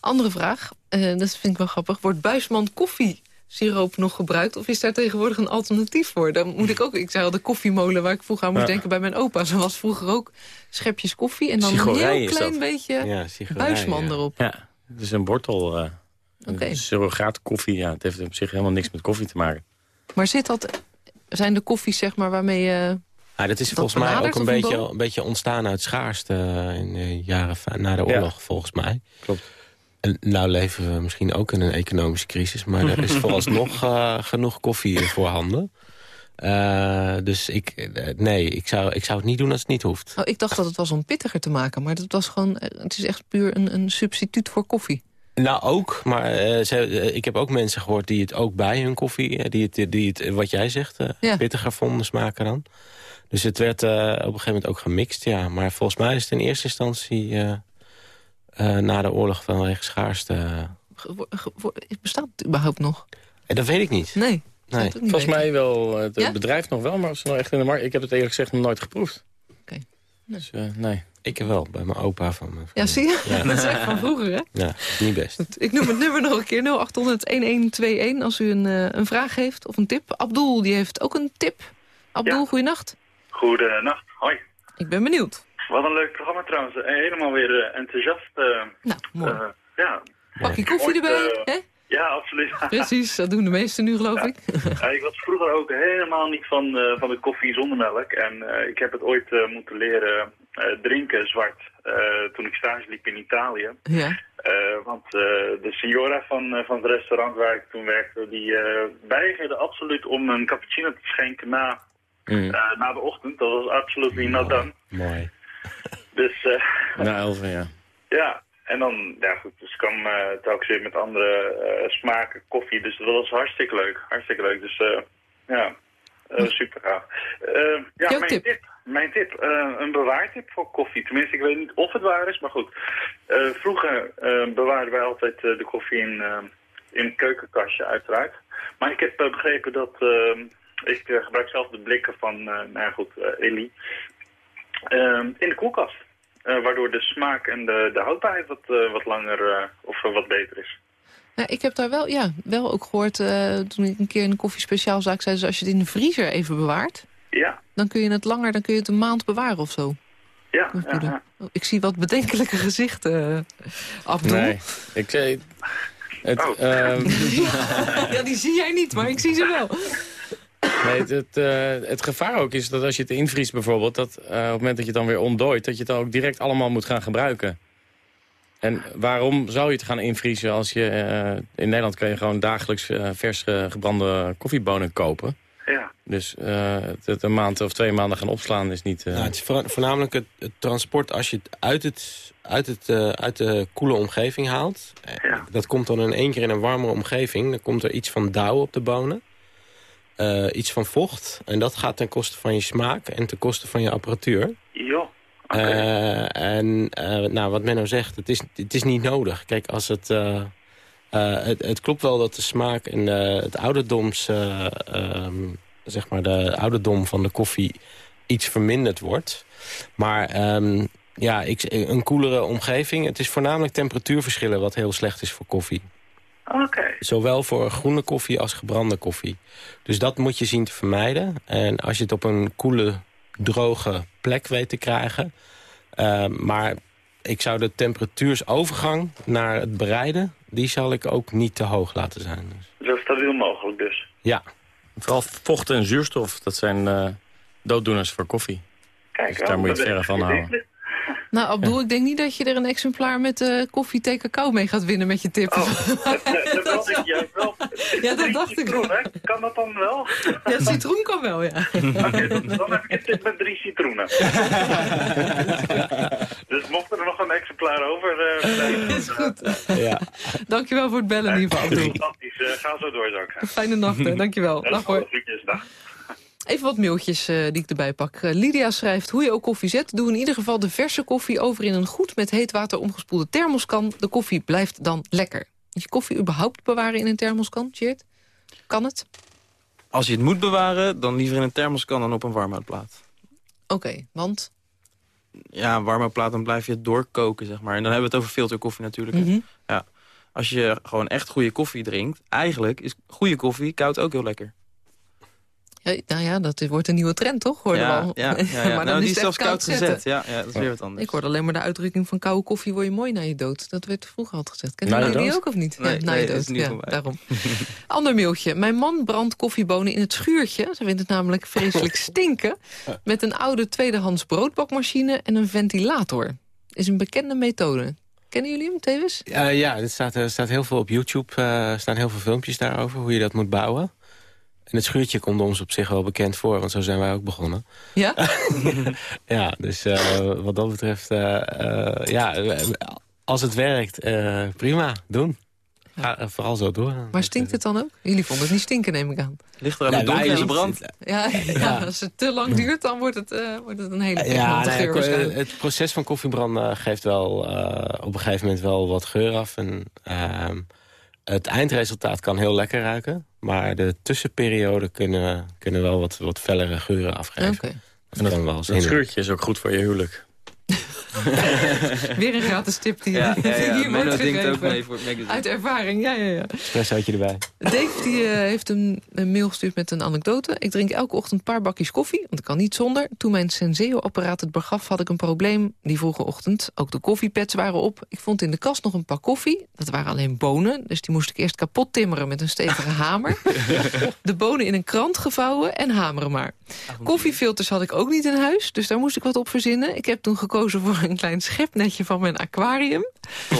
Andere vraag, dat vind ik wel grappig. Wordt Buisman koffie siroop nog gebruikt? Of is daar tegenwoordig een alternatief voor? Dan moet ik ook, ik zei al, de koffiemolen waar ik vroeger aan moest ja. denken bij mijn opa. Ze was vroeger ook schepjes koffie en dan Sigorij een heel klein beetje ja, buisman ja. erop. Ja, het is een wortel. Uh, okay. Surrogaat koffie, ja. Het heeft op zich helemaal niks met koffie te maken. Maar zit dat, zijn de koffies zeg maar waarmee je... Ja, dat is dat volgens mij ook een beetje, een beetje ontstaan uit schaarste in de jaren na de oorlog, volgens mij. Klopt. En nou leven we misschien ook in een economische crisis... maar er is vooralsnog uh, genoeg koffie voorhanden. Uh, dus ik, uh, nee, ik zou, ik zou het niet doen als het niet hoeft. Oh, ik dacht dat het was om pittiger te maken... maar dat was gewoon, het is echt puur een, een substituut voor koffie. Nou, ook. Maar ze, ik heb ook mensen gehoord die het ook bij hun koffie... die het, die het wat jij zegt, ja. pittiger vonden smaken dan. Dus het werd op een gegeven moment ook gemixt, ja. Maar volgens mij is het in eerste instantie... Uh, na de oorlog vanwege schaarste. Bestaat het überhaupt nog? Dat weet ik niet. Nee. nee. Volgens weten. mij wel, het ja? bedrijf nog wel, maar of ze nou echt in de markt... Ik heb het eerlijk gezegd nog nooit geproefd. Oké. Okay. Nee. Dus, uh, nee. Ik wel, bij mijn opa van mijn Ja, zie je? Ja. Dat is echt van vroeger, hè? Ja, niet best. Ik noem het nummer nog een keer, 0800-1121... als u een, uh, een vraag heeft of een tip. Abdul, die heeft ook een tip. Abdul, ja. goeienacht. Goedenacht, hoi. Ik ben benieuwd. Wat een leuk programma trouwens. Helemaal weer uh, enthousiast. Uh, nou, mooi. Uh, ja. Pak je koffie erbij, hè? Ja, absoluut. Precies, dat doen de meesten nu, geloof ja. ik. ja, ik was vroeger ook helemaal niet van, van de koffie zonder melk. En ik heb het ooit moeten leren drinken, zwart, toen ik stage liep in Italië. Ja. want de signora van, van het restaurant waar ik toen werkte, die weigerde absoluut om een cappuccino te schenken na, mm. na de ochtend. Dat was absoluut not done. Mooi. Dus, uh, Na elf, ja. Ja, En dan, ja goed, dus ik kwam uh, telkens weer met andere smaken koffie. Dus dat was hartstikke leuk. Hartstikke leuk. Dus ja, super gaaf. ja, mijn tip. tip. Mijn tip, een bewaartip voor koffie. Tenminste, ik weet niet of het waar is, maar goed. vroeger bewaarden wij altijd de koffie in, in een keukenkastje, uiteraard. Maar ik heb begrepen dat ik uh, gebruik zelf de blikken van, uh, nou goed, uh. Ehm, in de koelkast. waardoor de smaak en de, de houdbaarheid wat, wat langer of wat beter is. Ja, ik heb daar wel, ja, wel ook gehoord, toen ik een keer in een koffiespeciaalzaak zei... Dus als je het in de vriezer even bewaart, ja. dan kun je het langer, dan kun je het een maand bewaren of zo. Ja, ja, oh, Ik zie wat bedenkelijke gezichten, Abdul. Nee, ik zei... Het, oh. Ehm, ja, die zie jij niet, maar ik zie ze wel. Nee, het, uh, het, gevaar ook is dat als je het invriest bijvoorbeeld... dat uh, op het moment dat je het dan weer ontdooit... dat je het dan ook direct allemaal moet gaan gebruiken. En waarom zou je het gaan invriezen als je... Uh, in Nederland kan je gewoon dagelijks vers gebrande koffiebonen kopen. Ja. Dus het een maand of twee maanden gaan opslaan is niet... Nou, het is voornamelijk het, het, transport als je het uit, het, uit, het, uit de koele omgeving haalt. Ja. Dat komt dan in één keer in een warmere omgeving. Dan komt er iets van dauw op de bonen. Uh, iets van vocht. En dat gaat ten koste van je smaak en ten koste van je apparatuur. Ja. Okay. Uh, en uh, nou, wat Menno zegt, het is, het is niet nodig. Kijk, als het, het, het, klopt wel dat de smaak en het ouderdoms, um, zeg maar de ouderdom van de koffie iets verminderd wordt. Maar um, ja, ik, een koelere omgeving. Het is voornamelijk temperatuurverschillen wat heel slecht is voor koffie. Okay. Zowel voor groene koffie als gebrande koffie. Dus dat moet je zien te vermijden. En als je het op een koele, droge plek weet te krijgen... Uh, maar ik zou de temperatuursovergang naar het bereiden... die zal ik ook niet te hoog laten zijn. Dus. Zo stabiel mogelijk dus? Ja. Vooral vocht en zuurstof, dat zijn uh, dooddoeners voor koffie. Kijk, dus daar moet je het verre van houden. Nou, Abdul, ja. ik denk niet dat je er een exemplaar met uh, koffie, thee, cacao mee gaat winnen met je tip. Oh, dat, dat, dat ik juist wel. Ja, dat dacht citroen, ik. Hè? Kan dat dan wel? Ja, citroen kan wel, ja. Oké, okay, dan, dan heb ik een tip met drie citroenen. dus mocht er nog een exemplaar over uh, zijn... Is goed. Ja. Dankjewel voor het bellen in ieder geval, Abdul. Fantastisch. Uh, ga zo door, zeggen. Fijne nacht, hè. dankjewel. Dag hoor. Groetjes, dag. Even wat mailtjes uh, die ik erbij pak. Uh, Lydia schrijft, hoe je ook koffie zet... doe in ieder geval de verse koffie over in een goed met heet water omgespoelde thermoskan. De koffie blijft dan lekker. Moet je koffie überhaupt bewaren in een thermoskan, Tjeerd? Kan het? Als je het moet bewaren, dan liever in een thermoskan dan op een warmhoutplaat. Oké, okay, want? Ja, een warmhoutplaat, dan blijf je het doorkoken, zeg maar. En dan hebben we het over filterkoffie natuurlijk. Mm -hmm. Ja. Als je gewoon echt goede koffie drinkt... eigenlijk is goede koffie koud ook heel lekker. Nou ja, dat wordt een nieuwe trend, toch? Hoorde ja, wel. ja, ja, ja. maar dan nou, die is zelfs koud gezet. Ja, ja, dat is weer wat anders. Ik hoorde alleen maar de uitdrukking van koude koffie word je mooi na je dood. Dat werd vroeger altijd gezegd. Kennen jullie ook of niet? Nee, ja, na nee, je dat is dood. Ja, daarom. Ander mailtje. Mijn man brandt koffiebonen in het schuurtje. Ze vindt het namelijk vreselijk stinken. Met een oude tweedehands broodbakmachine en een ventilator. Is een bekende methode. Kennen jullie hem, Tevens? Uh, ja, er staat, er staat heel veel op YouTube. Uh, er staan heel veel filmpjes daarover, hoe je dat moet bouwen. En het schuurtje komt ons op zich wel bekend voor, want zo zijn wij ook begonnen. Ja? ja, dus uh, wat dat betreft, uh, uh, ja, als het werkt, prima, doen. Ja. vooral zo door. Maar stinkt het dan ook? Jullie vonden het niet stinken, neem ik aan. Ligt er aan ja, de brand. Ja, ja, ja, als het te lang duurt, dan wordt het, wordt het een hele ja, nee, geur Het proces van koffiebranden geeft wel op een gegeven moment wel wat geur af. En, ehm, het eindresultaat kan heel lekker ruiken. Maar de tussenperiode kunnen, kunnen wel wat, wat fellere geuren afgeven. Okay. Dat, en dat, wel dat schuurtje is ook goed voor je huwelijk. Weer een gratis tip die, ja, ja, ja. hier wordt denkt ook mee voor het magazine. Uit ervaring, ja, ja, ja. Espressootje erbij. Dave die, uh, heeft een, een, mail gestuurd met een anekdote. Ik drink elke ochtend een paar bakjes koffie, want ik kan niet zonder. Toen mijn Senseo-apparaat het begaf, had ik een probleem die vroege ochtend. Ook de koffiepads waren op. Ik vond in de kast nog een pak koffie. Dat waren alleen bonen, dus die moest ik eerst kapot timmeren met een stevige hamer. De bonen in een krant gevouwen en hameren maar. Koffiefilters had ik ook niet in huis, dus daar moest ik wat op verzinnen. Ik heb toen gekozen voor een klein schepnetje van mijn aquarium.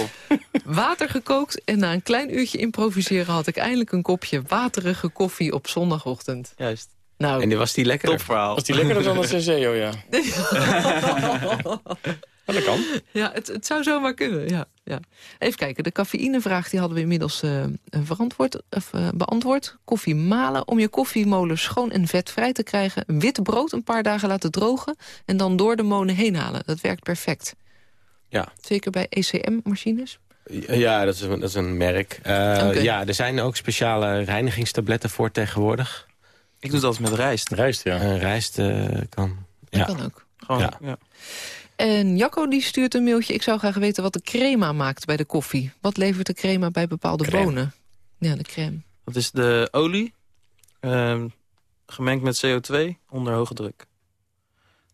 Water gekookt en na een klein uurtje improviseren... had ik eindelijk een kopje waterige koffie op zondagochtend. Juist. Nou, en die was die lekker? Top verhaal. Was die lekkerder dan een Senseo, ja. ja. dat kan. Ja, het, het zou zomaar kunnen, ja. ja. Even kijken, de cafeïnevraag die hadden we inmiddels uh, verantwoord, of, uh, beantwoord. Koffie malen. Om je koffiemolen schoon en vetvrij te krijgen... wit brood een paar dagen laten drogen... en dan door de molen heen halen. Dat werkt perfect. Ja. Zeker bij ECM-machines? Ja, dat is, een, dat is een merk. Uh, okay. Ja, er zijn ook speciale reinigingstabletten voor tegenwoordig. Ik doe dat met rijst. Rijst, ja. Uh, rijst kan. Dat ja. kan ook. Gewoon, ja. ja. En Jacco die stuurt een mailtje. Ik zou graag weten wat de crema maakt bij de koffie. Wat levert de crema bij bepaalde crème. bonen? Ja, de crème. Dat is de olie, uh, gemengd met CO2 onder hoge druk.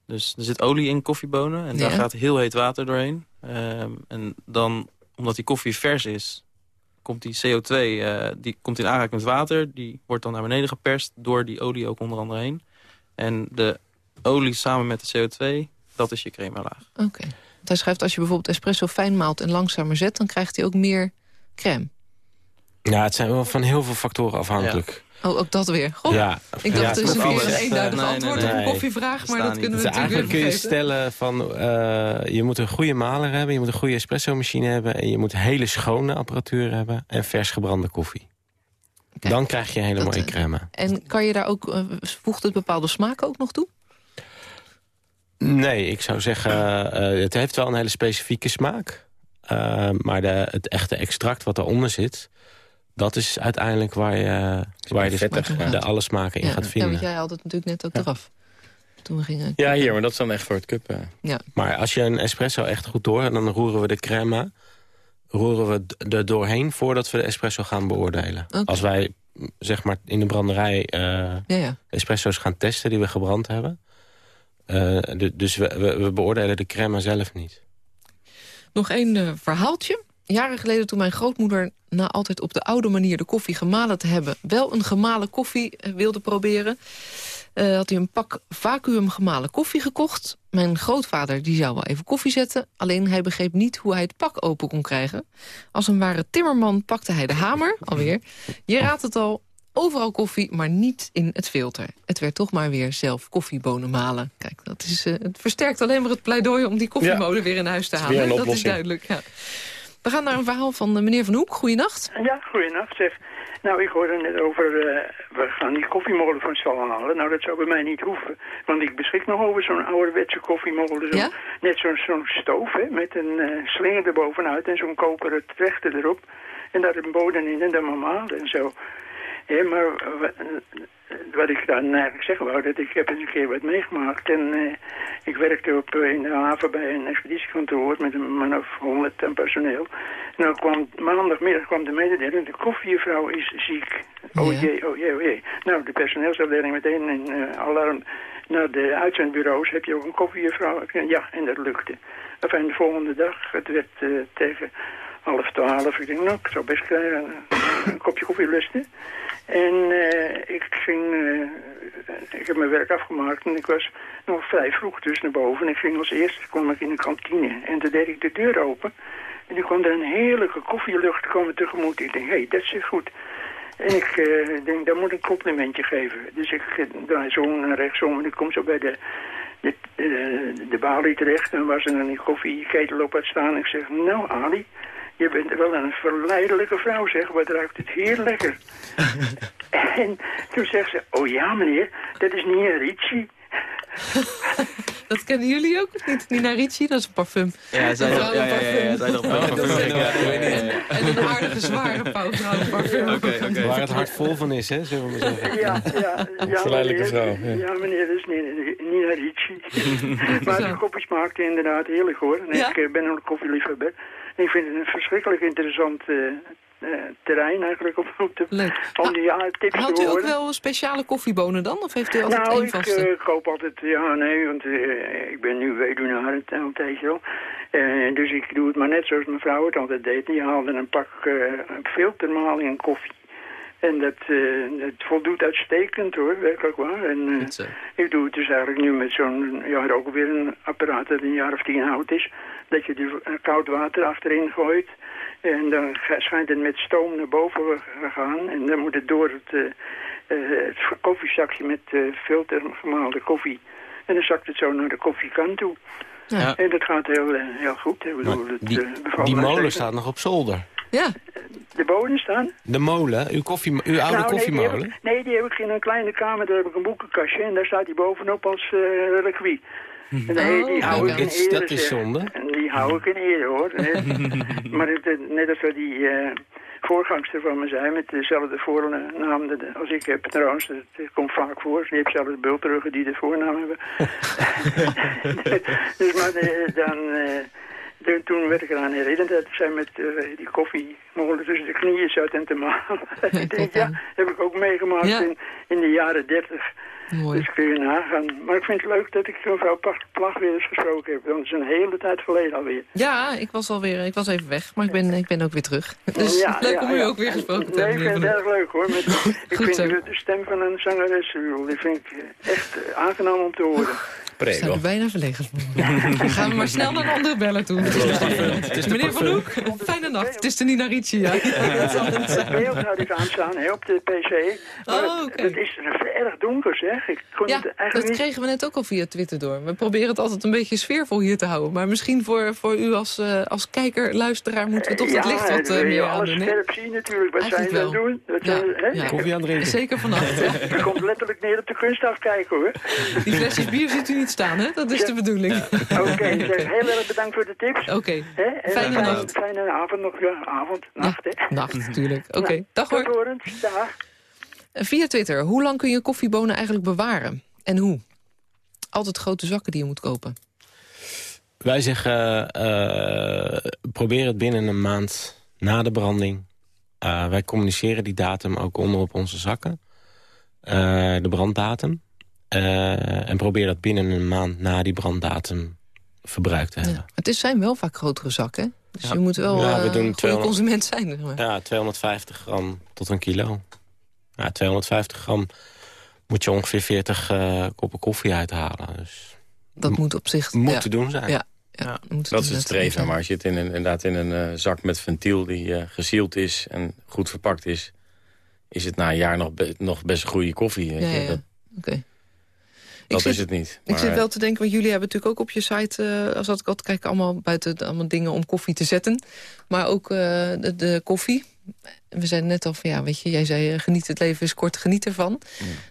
Dus er zit olie in koffiebonen en daar gaat heel heet water doorheen. Ehm, en dan, omdat die koffie vers is, komt die CO2 eh, die komt in aanraking met water. Die wordt dan naar beneden geperst door die olie ook onder andere heen. En de olie samen met de CO2, dat is je crema laag. Oké. Want Hij schrijft als je bijvoorbeeld espresso fijn maalt en langzamer zet... dan krijgt hij ook meer crème. Ja, het zijn wel van heel veel factoren afhankelijk. Oh, ook dat weer. Goh, Ja, ik dacht ja, het is een koffie keer een is, eenduidig nee, nee, antwoord nee. op een koffievraag... maar dat kunnen we Dus natuurlijk eigenlijk kun je stellen van... eh, je moet een goede maler hebben, je moet een goede espresso-machine hebben... en je moet hele schone apparatuur hebben en vers gebrande koffie. Kijk, Dan krijg je een hele dat, mooie eh, crème. En kan je daar ook, eh, voegt het bepaalde smaken ook nog toe? Nee, ik zou zeggen, eh, het heeft wel een hele specifieke smaak. Eh, maar de, het echte extract wat eronder zit... dat is uiteindelijk waar je, waar je de, vettig, de, ja. alle smaken in ja, gaat ja, vinden. want jij had het natuurlijk net ook Ja. eraf. Toen we gingen... Ja, hier, maar dat is dan echt voor het cuppen. Maar als je een espresso echt goed door... dan roeren we de crème roeren we er doorheen... voordat we de espresso gaan beoordelen. Als wij zeg maar in de branderij eh, Ja, ja. espresso's gaan testen... die we gebrand hebben... eh, du- dus we, we, beoordelen de crème zelf niet. Nog één eh, verhaaltje. Jaren geleden toen mijn grootmoeder na altijd op de oude manier de koffie gemalen te hebben... wel een gemalen koffie eh, wilde proberen... had hij een pak vacuüm gemalen koffie gekocht. Mijn grootvader die zou wel even koffie zetten... alleen hij begreep niet hoe hij het pak open kon krijgen. Als een ware timmerman pakte hij de hamer, alweer. Je raadt het al, overal koffie, maar niet in het filter. Het werd toch maar weer zelf koffiebonen malen. Kijk, dat is, eh, het versterkt alleen maar het pleidooi... om die koffiemolen weer in huis te halen. dat is duidelijk, ja. We gaan naar een verhaal van eh, meneer Van Hoek. Goeienacht. Ja, goeienacht zeg. Nou, ik hoorde net over, eh, we gaan die koffiemolen van stal halen. Nou, dat zou bij mij niet hoeven. Want ik beschik nog over zo'n ouderwetse koffiemolen. Zo, Ja? Net zo'n zo'n stoof, hè, met een eh, slinger erbovenuit en zo'n koperen trechter erop. En daar een bodem in en dan maar malen en zo. Ja, maar eh, wat, ik dan eigenlijk zeggen wou, dat ik heb eens een keer wat meegemaakt. En eh, ik werkte op, eh, in de haven bij een expeditiekantoor met een man of honderd aan personeel. En dan kwam maandagmiddag kwam de mededeling, de koffiejuffrouw is ziek. Oh Ja. jee, oh jee, oh jee. Nou, de personeelsafdeling meteen in alarm naar de uitzendbureaus. Heb je ook een zei, Ja, en dat lukte. Enfin, de volgende dag, het werd tegen half twaalf. Ik denk, nou, ik zou best krijgen een, een kopje koffie lusten. En eh, ik ging, eh, ik heb mijn werk afgemaakt en ik was nog vrij vroeg dus naar boven. En ik ging als eerste, kwam ik in de kantine en toen deed ik de deur open. En toen kwam er een heerlijke koffielucht komen tegemoet. Ik denk, hé, hey, dat zit goed. En ik eh, denk, daar moet ik een complimentje geven. Dus ik draai zo naar rechtsom en ik kom zo bij de, de, de, de balie terecht. En was er een koffieketel op had staan. Ik zeg, nou Ali, je bent wel een verleidelijke vrouw, zeg. Wat ruikt het heel lekker. en toen zegt ze, oh ja meneer, dat is Nina Ricci. Dat kennen jullie ook of niet? Nina Ricci, dat is een parfum. Ja, zij ja, ja, ja, ja, nog is- ja, ja, ja, ja. En een aardige zware vrouwenparfum. Oké, oké. Waar het hart vol van is, hè, zullen we maar zeggen. Ja, ja, ja, Verleidelijke meneer. vrouw, ja. Ja, meneer, dat is Nina, Ricci. maar Zo. die koffie smaakte inderdaad heerlijk hoor. En Ja? ik eh, ben een koffieliefhebber. Ik vind het een verschrikkelijk interessant eh, eh, terrein eigenlijk om, om, te, Leuk. om die ja, tips Houdt te u ook wel speciale koffiebonen dan? Of heeft u altijd Nou, één ik vaste? eh, koop altijd, ja nee, want ik ben nu weduwnaar een, een tijdje al. Dus ik doe het maar net zoals mijn vrouw het altijd deed. Die haalde een pak filtermaling en koffie. En dat, het voldoet uitstekend hoor, werkelijk waar. En, ik doe het dus eigenlijk nu met zo'n, ja, ook weer een apparaat dat een jaar of tien oud is. Dat je er koud water achterin gooit. En dan schijnt het met stoom naar boven gegaan. En dan moet het door het, eh, eh, het koffiezakje met eh filtergemaalde koffie. En dan zakt het zo naar de koffiekan toe. Ja. En dat gaat heel, heel goed. Ik bedoel, het, die, die molen staat nog op zolder. Ja. De bonen staan? De molen, uw, koffie, uw oude nou, koffiemolen? Nee, nee, die heb ik in een kleine kamer, daar heb ik een boekenkastje en daar staat die bovenop als uh, requie. En die, die hou ik in ere, Dat is zonde. En die hou ik in ere, hoor. maar het, net als die uh, voorgangster van me zei, met dezelfde voornaam als ik heb trouwens. Dat komt vaak voor. Die heeft zelfs bultruggen die de voornaam hebben. dus maar uh, dan... En toen werd ik eraan herinnerd dat zij met uh, die koffiemolen tussen de knieën zat en te malen. ik denk, ja, heb ik ook meegemaakt in, in de jaren dertig. Mooi. Dus kun je nagaan. Maar ik vind het leuk dat ik mevrouw Plag weer eens gesproken heb. Want het is een hele tijd geleden alweer. Ja, ik was alweer, ik was even weg. Maar ik ben, ik ben ook weer terug. Dus ja, leuk om u ook weer gesproken te hebben. Nee, ik vind het erg leuk hoor. Met, ik vind de, de stem van een zangeres, die vind ik echt aangenaam om te horen. Prego. Zijn bijna verlegen Dan gaan we maar snel naar een andere bellen toe. Het is Meneer Van Hoek, fijne nacht. Het is de Nina Ricci, ja. Het beeld had ik aanstaan op de pc. oh, okay. het, is erg donker, zeg. Ik kon ja, het dat kregen we net ook al via Twitter door. We proberen het altijd een beetje sfeervol hier te houden. Maar misschien voor, voor u als, uh, als kijker, luisteraar... moeten we toch het licht wat uh, meer aan doen. Ja, scherp zien natuurlijk. Wat zij wel doen. Dat, ja, ja. Koffie aan. Zeker vannacht. Je komt letterlijk neer op de kunst afkijken, hoor. Die flesjes bier ziet u niet staan, hè? Dat is de bedoeling. Oké, okay, heel erg bedankt voor de tips. Oké, okay. fijne nacht. Fijne avond nog, ja, avond, nacht, hè. Nacht, natuurlijk. Oké, okay. dag hoor. Tot dag. Via Twitter, hoe lang kun je koffiebonen eigenlijk bewaren? En hoe? Altijd grote zakken die je moet kopen. Wij zeggen, uh, probeer het binnen een maand na de branding. Uh, wij communiceren die datum ook onder op onze zakken. Uh, de branddatum. Uh, en probeer dat binnen een maand na die branddatum verbruikt te hebben. Ja. Het is, zijn wel vaak grotere zakken, Dus je moet wel ja, we doen 200, consument zijn. Zeg maar. Ja, 250 gram tot een kilo. Ja, 250 gram moet je ongeveer 40 uh, koppen koffie uithalen. Dus dat moet op zich... Moet te doen zijn. Ja. Ja, dat is het streven, maar als je het in een, inderdaad in een uh, zak met ventiel die uh, gesield is en goed verpakt is, is het na een jaar nog, be nog best goede koffie. Ja, ja. Oké. Dat is het niet. Maar... Ik zit wel te denken, want jullie hebben natuurlijk ook op je site... Uh, als dat ik altijd kijk, allemaal buiten allemaal dingen om koffie te zetten. Maar ook uh, de, de, koffie. We zeiden net al van, ja, weet je, jij zei... Uh, geniet het leven is kort, geniet ervan.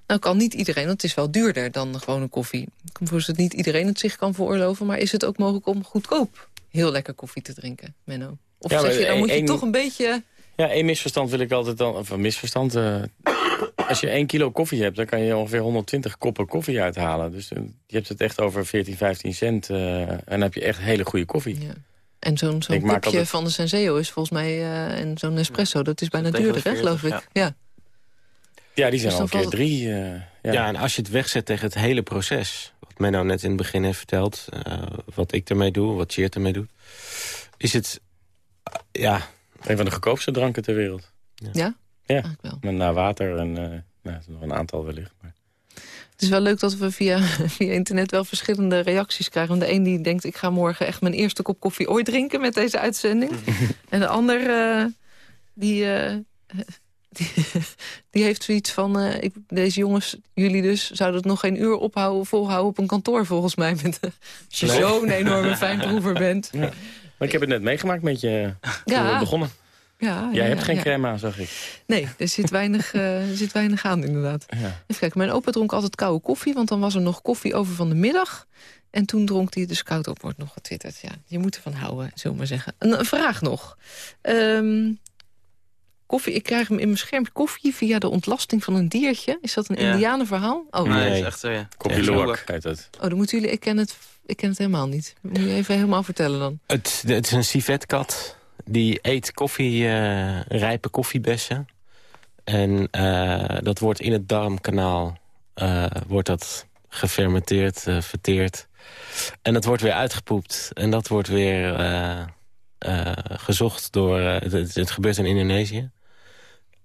Nou kan niet iedereen, want het is wel duurder dan gewoon een koffie. Ik kan voor dat niet iedereen het zich kan veroorloven... maar is het ook mogelijk om goedkoop heel lekker koffie te drinken, Menno? Of ja, zeg je, dan moet je toch een beetje... Ja, één misverstand wil ik altijd dan... Of een misverstand als je 1 kilo koffie hebt, dan kan je ongeveer 120 koppen koffie uithalen. Dus uh, je hebt het echt over 14, 15 cent. Uh, en dan heb je echt hele goede koffie. Ja. En zo'n zo'n kopje van de Senseo is volgens mij... Uh, en zo'n Nespresso, dat is bijna duurder, hè, geloof ik. Ja. ja. Ja, die zijn dus al een keer drie. ja. ja, en als je het wegzet tegen het hele proces... wat mij nou net in het begin heeft verteld... wat ik ermee doe, wat Cheert ermee doet... is het, ja... Een van de goedkoopste dranken ter wereld. Ja? Ja, wel. met naar water en uh, nou, nog een aantal wellicht. Maar... Het is wel leuk dat we via, via internet wel verschillende reacties krijgen. De een die denkt, ik ga morgen echt mijn eerste kop koffie ooit drinken met deze uitzending. en de ander, uh, die, uh, die, die, heeft zoiets van... ik, deze jongens, jullie dus, zouden het nog geen uur ophouden, volhouden op een kantoor volgens mij. Met, als je zo'n enorme fijnproever bent. Ja. Maar ik heb het net meegemaakt met je ja. begonnen. Ja, Jij hebt geen crème aan, zag ik. Nee, er zit weinig, uh, er zit weinig aan inderdaad. Even kijken, mijn opa dronk altijd koude koffie... want dan was er nog koffie over van de middag. En toen dronk hij dus koud op, wordt nog getwitterd. Ja, je moet ervan houden, zullen we maar zeggen. Een, vraag nog. Um, koffie, ik krijg hem in mijn scherm koffie via de ontlasting van een diertje. Is dat een ja. indianenverhaal? Oh, nee, nee. is echt zo, ja. Heet het. Oh, dan moeten jullie... Ik ken het, ik ken het helemaal niet. Moet je even helemaal vertellen dan. Het, het is een civetkat die eet koffie, uh, rijpe koffiebessen. En uh, dat wordt in het darmkanaal uh, wordt dat gefermenteerd, verteerd. En dat wordt weer uitgepoept. En dat wordt weer gezocht door... Het, het, gebeurt in Indonesië.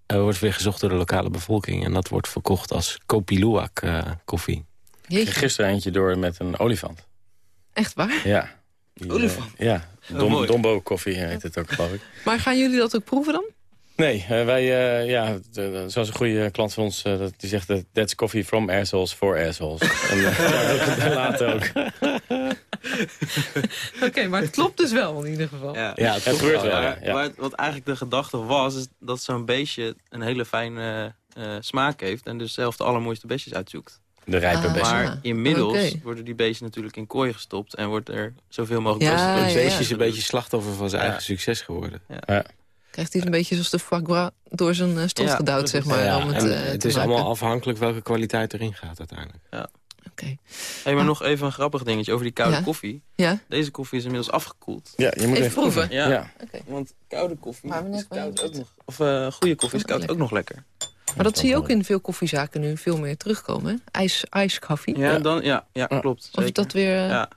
Er wordt weer gezocht door de lokale bevolking. En dat wordt verkocht als Kopiluwak koffie. Jeetje. Gisteren eentje door met een olifant. Echt waar? Ja. Olifant? ja, Dom, Dombo koffie heet het ook, geloof ik. Maar gaan jullie dat ook proeven dan? Nee, uh, wij, uh, ja, zoals een goede klant van ons, uh, die zegt... that's coffee from assholes for assholes. en ja, dat later ook. Oké, maar het klopt dus wel in ieder geval. Ja, Ja, het gebeurt wel. Maar, Ja. maar wat eigenlijk de gedachte was, is dat zo'n beestje een hele fijne eh, smaak heeft... en dus zelf de allermooiste beestjes uitzoekt. De rijpe Ah. bessen. Maar inmiddels worden die beestjes natuurlijk in kooi gestopt... en wordt er zoveel mogelijk Ja, ja, Het ja. beestje is een beetje slachtoffer van zijn Ja. eigen succes geworden. Krijgt hij een beetje zoals de foie gras door zijn eh, strot Ja, gedouwd, zeg maar. Ja, om het, en eh, het is maken. allemaal afhankelijk welke kwaliteit erin gaat uiteindelijk. Oké. Hey, maar nog even een grappig dingetje over die koude Ja. koffie. Ja, Deze koffie is inmiddels afgekoeld. Ja, je moet even proeven. Ja. Ja. Want koude koffie Maar is koud ook nog... Of eh goede koffie is koud ook nog lekker. Maar dat zie je ook in veel koffiezaken nu veel meer terugkomen. hè? IJs, ijskoffie. Ja, dan, ja, ja klopt. Of is zeker. dat weer... eh, Ja.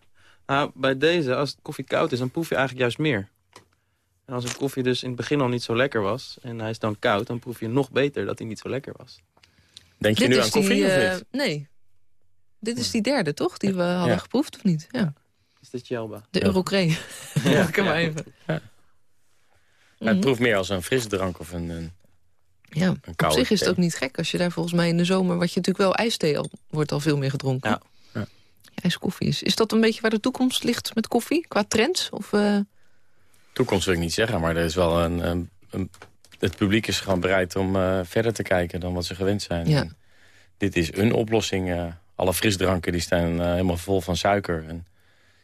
Nou, bij deze, als het koffie koud is, dan proef je eigenlijk juist meer. En als een koffie dus in het begin al niet zo lekker was... en hij is dan koud, dan proef je nog beter dat hij niet zo lekker was. Denk je dit nu aan koffie die, of eh, niet? Nee. Dit is die derde, toch? Die we hadden Ja. geproefd, of niet? Ja. Is dit Jelba? De Ja. Eurocree. Ja, ik hem maar even. Ja. Mhm. Het proeft meer als een frisdrank of een, een, Ja, een op zich is het ook niet gek als je daar volgens mij in de zomer... wat je natuurlijk wel ijsthee al, wordt al veel meer gedronken. Ja. Ja. Ijskoffie is. Is dat een beetje waar de toekomst ligt met koffie? Qua trends? Of, eh, Toekomst wil ik niet zeggen, maar er is wel een, een, een- het publiek is gewoon bereid om eh, verder te kijken dan wat ze gewend zijn. Ja. Dit is een oplossing. eh, alle frisdranken die staan helemaal vol van suiker. En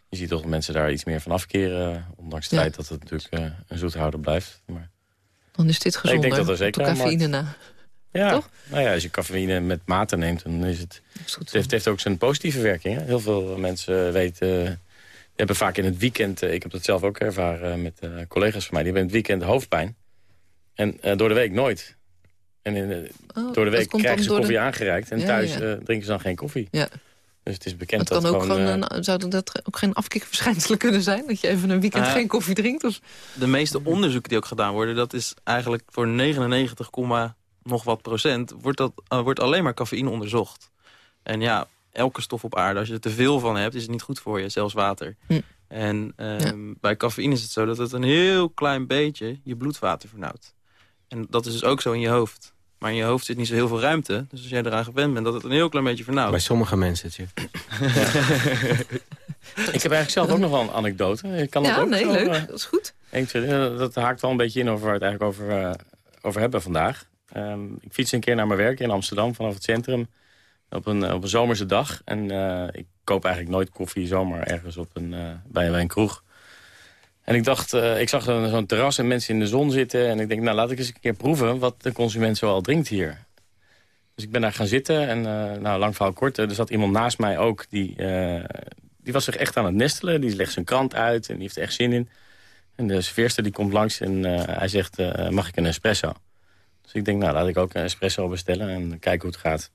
je ziet toch dat mensen daar iets meer van afkeren. ondanks het Ja. feit dat het natuurlijk eh, een zoethouder blijft. Maar, dan is dit gezonder. denk dat er zeker de cafeïne na. ja, Toch? Nou ja, als je cafeïne met mate neemt, dan is het... Is Het heeft, heeft ook zijn positieve werking. Hè? Heel veel mensen weten... die hebben vaak in het weekend... eh, ik heb dat zelf ook ervaren met eh, collega's van mij... die hebben in het weekend hoofdpijn. En eh, door de week nooit. En in, Oh, door de week krijgen ze door de- koffie aangereikt. En Ja, thuis ja. drinken ze dan geen koffie. Ja. Dus het is bekend Het dat kan ook gewoon... gewoon een, zou dat ook geen afkikverschijnselen kunnen zijn? Dat je even een weekend geen koffie drinkt? Of... De meeste onderzoeken die ook gedaan worden... dat is eigenlijk voor 99, nog wat procent... wordt, dat, eh, wordt alleen maar cafeïne onderzocht. En ja, elke stof op aarde, als je er te veel van hebt... is het niet goed voor je, zelfs water. Hm. En ehm, bij cafeïne is het zo dat het een heel klein beetje... je bloedvaten vernauwt. En dat is dus ook zo in je hoofd. Maar in je hoofd zit niet zo heel veel ruimte. Dus als jij eraan gewend bent dat het een heel klein beetje vernauwt... bij sommige mensen. Tje. ik heb eigenlijk zelf ook nog wel een anekdote. Ik kan dat Ja, ook nee, zo, leuk. eh, Dat is goed. Eentje, eh, dat haakt wel een beetje in over waar we het eigenlijk over, eh, over hebben vandaag. Ehm, ik fiets een keer naar mijn werk in Amsterdam vanaf het centrum op een, op een zomerse dag. En eh, ik koop eigenlijk nooit koffie zomaar ergens op een, eh, bij, bij een kroeg. En ik dacht, eh, ik zag zo'n terras en mensen in de zon zitten. En ik denk, nou laat ik eens een keer proeven wat de consument zoal drinkt hier. Dus ik ben daar gaan zitten en eh, nou, lang verhaal kort. Er zat iemand naast mij ook, die, eh, die was zich echt aan het nestelen. Die legt zijn krant uit en die heeft er echt zin in. En de serveerster die komt langs en hij zegt, mag ik een espresso? Dus ik denk, nou laat ik ook een espresso bestellen en kijken hoe het gaat.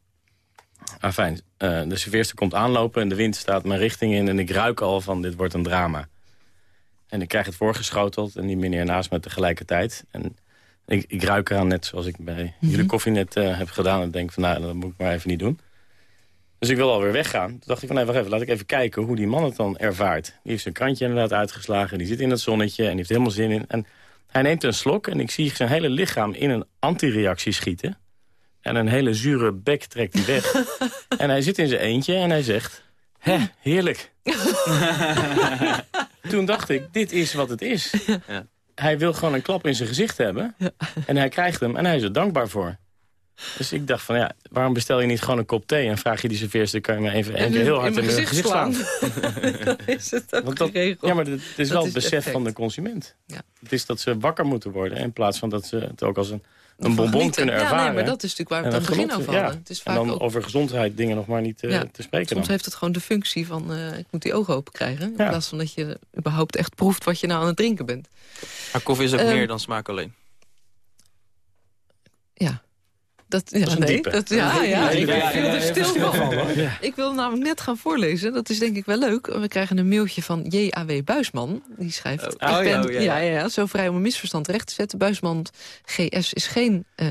Ah, fijn. De serveerster komt aanlopen en de wind staat mijn richting in... en ik ruik al van, dit wordt een drama. En ik krijg het voorgeschoteld en die meneer naast me tegelijkertijd. En ik, ik ruik eraan net zoals ik bij jullie koffie net eh, heb gedaan. En denk van, nou, dat moet ik maar even niet doen. Dus ik wil alweer weggaan. Toen dacht ik van, nee, wacht even, laat ik even kijken hoe die man het dan ervaart. Die heeft zijn krantje inderdaad uitgeslagen. Die zit in het zonnetje en die heeft helemaal zin in. En hij neemt een slok en ik zie zijn hele lichaam in een antireactie schieten. En een hele zure bek trekt hij weg. en hij zit in zijn eentje en hij zegt... Hè, heerlijk. Toen dacht ik, dit is wat het is. Ja. Hij wil gewoon een klap in zijn gezicht hebben. En hij krijgt hem en hij is er dankbaar voor. Dus ik dacht van ja, waarom bestel je niet gewoon een kop thee... en vraag je die serveerster, kan je me even heel hard in mijn gezicht slaan? Dan is het ook Want dat, geregeld. ja, maar het is Dat wel het het besef effect. van de consument. Ja. Het is dat ze wakker moeten worden... in plaats van dat ze het ook als een, een bonbon kunnen Ja, nee, ervaren. maar dat is natuurlijk waar we het aan het begin over hadden. ja. Het is en vaak dan ook- over gezondheid dingen nog maar niet eh, Ja, te spreken. Soms dan. heeft het gewoon de functie van, eh, ik moet die ogen open krijgen. In Ja. plaats van dat je überhaupt echt proeft wat je nou aan het drinken bent. Maar koffie is ook Ehm, meer dan smaak alleen. Ja. Dat, ja, is een nee, dat, ja, ja, ik viel er stil van. Ik wil namelijk net gaan voorlezen. Dat is denk ik wel leuk. We krijgen een mailtje van J.A.W. Buisman. Die schrijft... Oh, ik ben, ja, oh, ja, ja, zo vrij om een misverstand terecht te zetten. Buisman GS is geen... eh,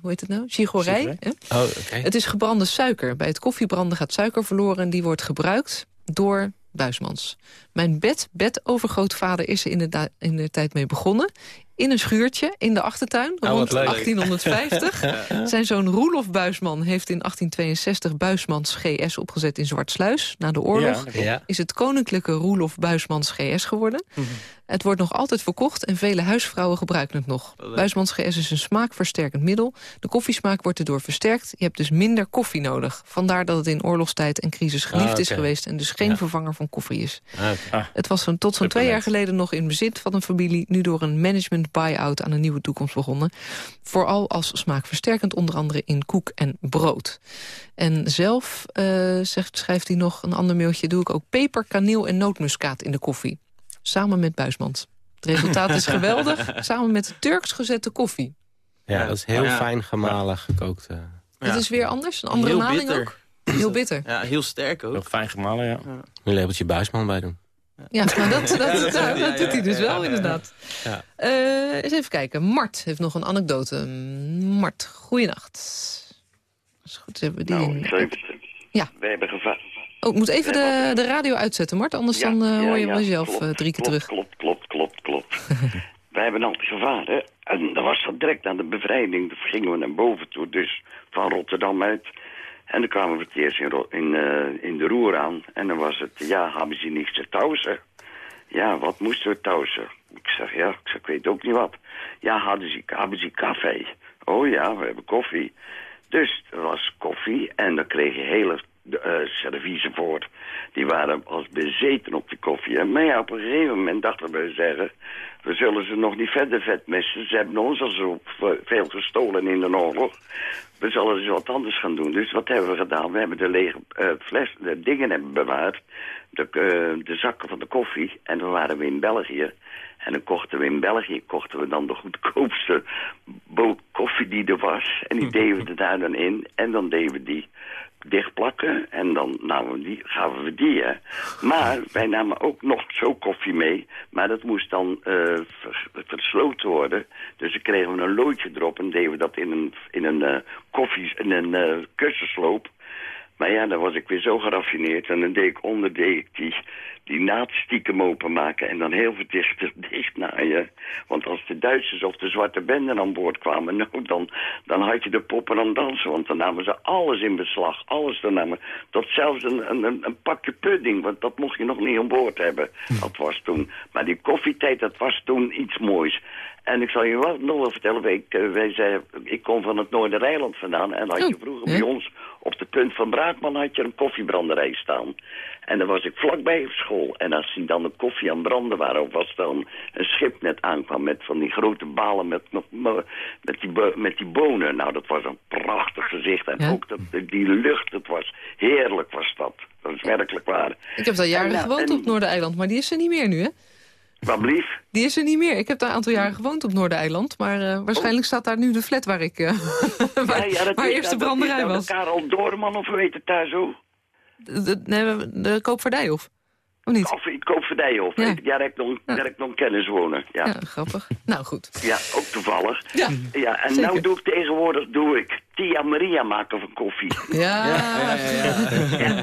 hoe heet het nou? Gigorij. Oh. Het is gebrande suiker. Bij het koffiebranden gaat suiker verloren... en die wordt gebruikt door Buismans. Mijn bed, bedovergrootvader is er in de, in de tijd mee begonnen. In een schuurtje in de achtertuin, Oh, rond wat leuk. 1850. Zijn zoon Roelof Buisman heeft in 1862 Buismans GS opgezet in Zwartsluis. Na de oorlog Ja, is het Koninklijke Roelof Buismans GS geworden. Het wordt nog altijd verkocht en vele huisvrouwen gebruiken het nog. Buismans GS is een smaakversterkend middel. De koffiesmaak wordt erdoor versterkt. Je hebt dus minder koffie nodig. Vandaar dat het in oorlogstijd en crisis geliefd Ah, is geweest... en dus geen Ja. vervanger van koffie is. Ah. Het was zo'n- tot zo'n twee jaar geleden nog in bezit van een familie... nu door een management buy-out aan een nieuwe toekomst begonnen. Vooral als smaakversterkend, onder andere in koek en brood. En zelf, eh, zegt, schrijft hij nog een ander mailtje... doe ik ook peper, kaneel en nootmuskaat in de koffie. Samen met Buismans. Het resultaat is geweldig, samen met Turks gezette koffie. Ja, dat is heel Ja. fijn gemalen, gekookt. eh. Het is weer anders, een andere Heel maling bitter. ook. Heel bitter. Ja, heel sterk ook. Heel fijn gemalen, ja. Een labeltje Buisman bij doen. Ja, maar dat, dat, doet hij dus wel, inderdaad. Ja. Eh, eens even kijken. Mart heeft nog een anekdote. Mart, goeienacht. Is goed, hebben we die Nou, in- zeven. Ja. We hebben gevaar. Oh, ik moet even de, de radio uitzetten, Mart. Anders Ja, dan eh, hoor je ja, klopt, eh, drie keer klopt, terug. Klopt, klopt, klopt, klopt. Wij hebben altijd gevaren. En dat was dat direct aan de bevrijding. Toen gingen we naar boven toe, dus van Rotterdam uit. En dan kwamen we het eerst in, in, eh, in de roer aan. En dan was het, ja, hebben ze niks te touwen? Ja, wat moesten we touwen? Ik zeg, ja, ik, zeg, ik weet ook niet wat. Ja, hadden ze, hebben ze koffie? Oh ja, we hebben koffie. Dus er was koffie en dan kreeg je hele serviezen voor. Die waren als bezeten op de koffie. En ja, op een gegeven moment dachten we zeggen... we zullen ze nog niet verder vetmessen. Ze hebben ons al zo veel gestolen in de oorlog. We zullen dus wat anders gaan doen. Dus wat hebben we gedaan? We hebben de lege eh, fles, de dingen hebben bewaard. De, eh, de zakken van de koffie. En dan waren we in België. En dan kochten we in België kochten we dan de goedkoopste koffie die er was. En die deden we daar dan in. En dan deden we die dichtplakken. En dan namen we die, gaven we die, hè. Maar wij namen ook nog zo koffie mee. Maar dat moest dan vers- versloten worden. Dus dan kregen we een loodje erop en deden we dat in een, in een eh, koffie, in een eh, kussensloop. Maar ja, dan was ik weer zo geraffineerd. En dan deed ik onder deed ik die, die naad stiekem openmaken. En dan heel voorzichtig dicht naaien. Want als de Duitsers of de Zwarte Benden aan boord kwamen... Nou, dan, dan had je de poppen aan dansen. Want dan namen ze alles in beslag. Alles dan namen. Tot zelfs een, een, een, pakje pudding. Want dat mocht je nog niet aan boord hebben. Dat was toen. Maar die koffietijd, dat was toen iets moois. En ik zal je wel nog wel vertellen. Ik, eh, wij zei, ik kom van het Noordereiland vandaan. En had je Oh, vroeger bij ons op de punt van Braakman had je een koffiebranderij staan. En dan was ik vlakbij op school. En als die dan de koffie aan branden waren... of als dan een schip net aankwam met van die grote balen met, met, die, met die bonen. Nou, dat was een prachtig gezicht. En Ja. ook dat, die lucht, het was heerlijk was dat. Dat is werkelijk waar. Ik heb daar jaren En, nou, gewoond en- op Noordereiland, maar die is er niet meer nu, hè? Wat blief? Die is er niet meer. Ik heb daar een aantal jaren gewoond op Noordereiland. Maar eh, waarschijnlijk staat daar nu de flat waar ik... eh, waar, Ja, ja, dat waar is eerst de dat is branderij was. Karel Doorman of heet het daar zo? De, de, nee, de koopvaardij, of? Of niet? Of ik Koopvaardijhof. Ja. Ja, ja daar heb ik nog, daar heb ik nog kennis wonen. Ja. Ja, grappig. Nou, goed. Ja, ook toevallig. Ja, Ja, en zeker. nou doe ik tegenwoordig doe ik Tia Maria maken van koffie. Ja,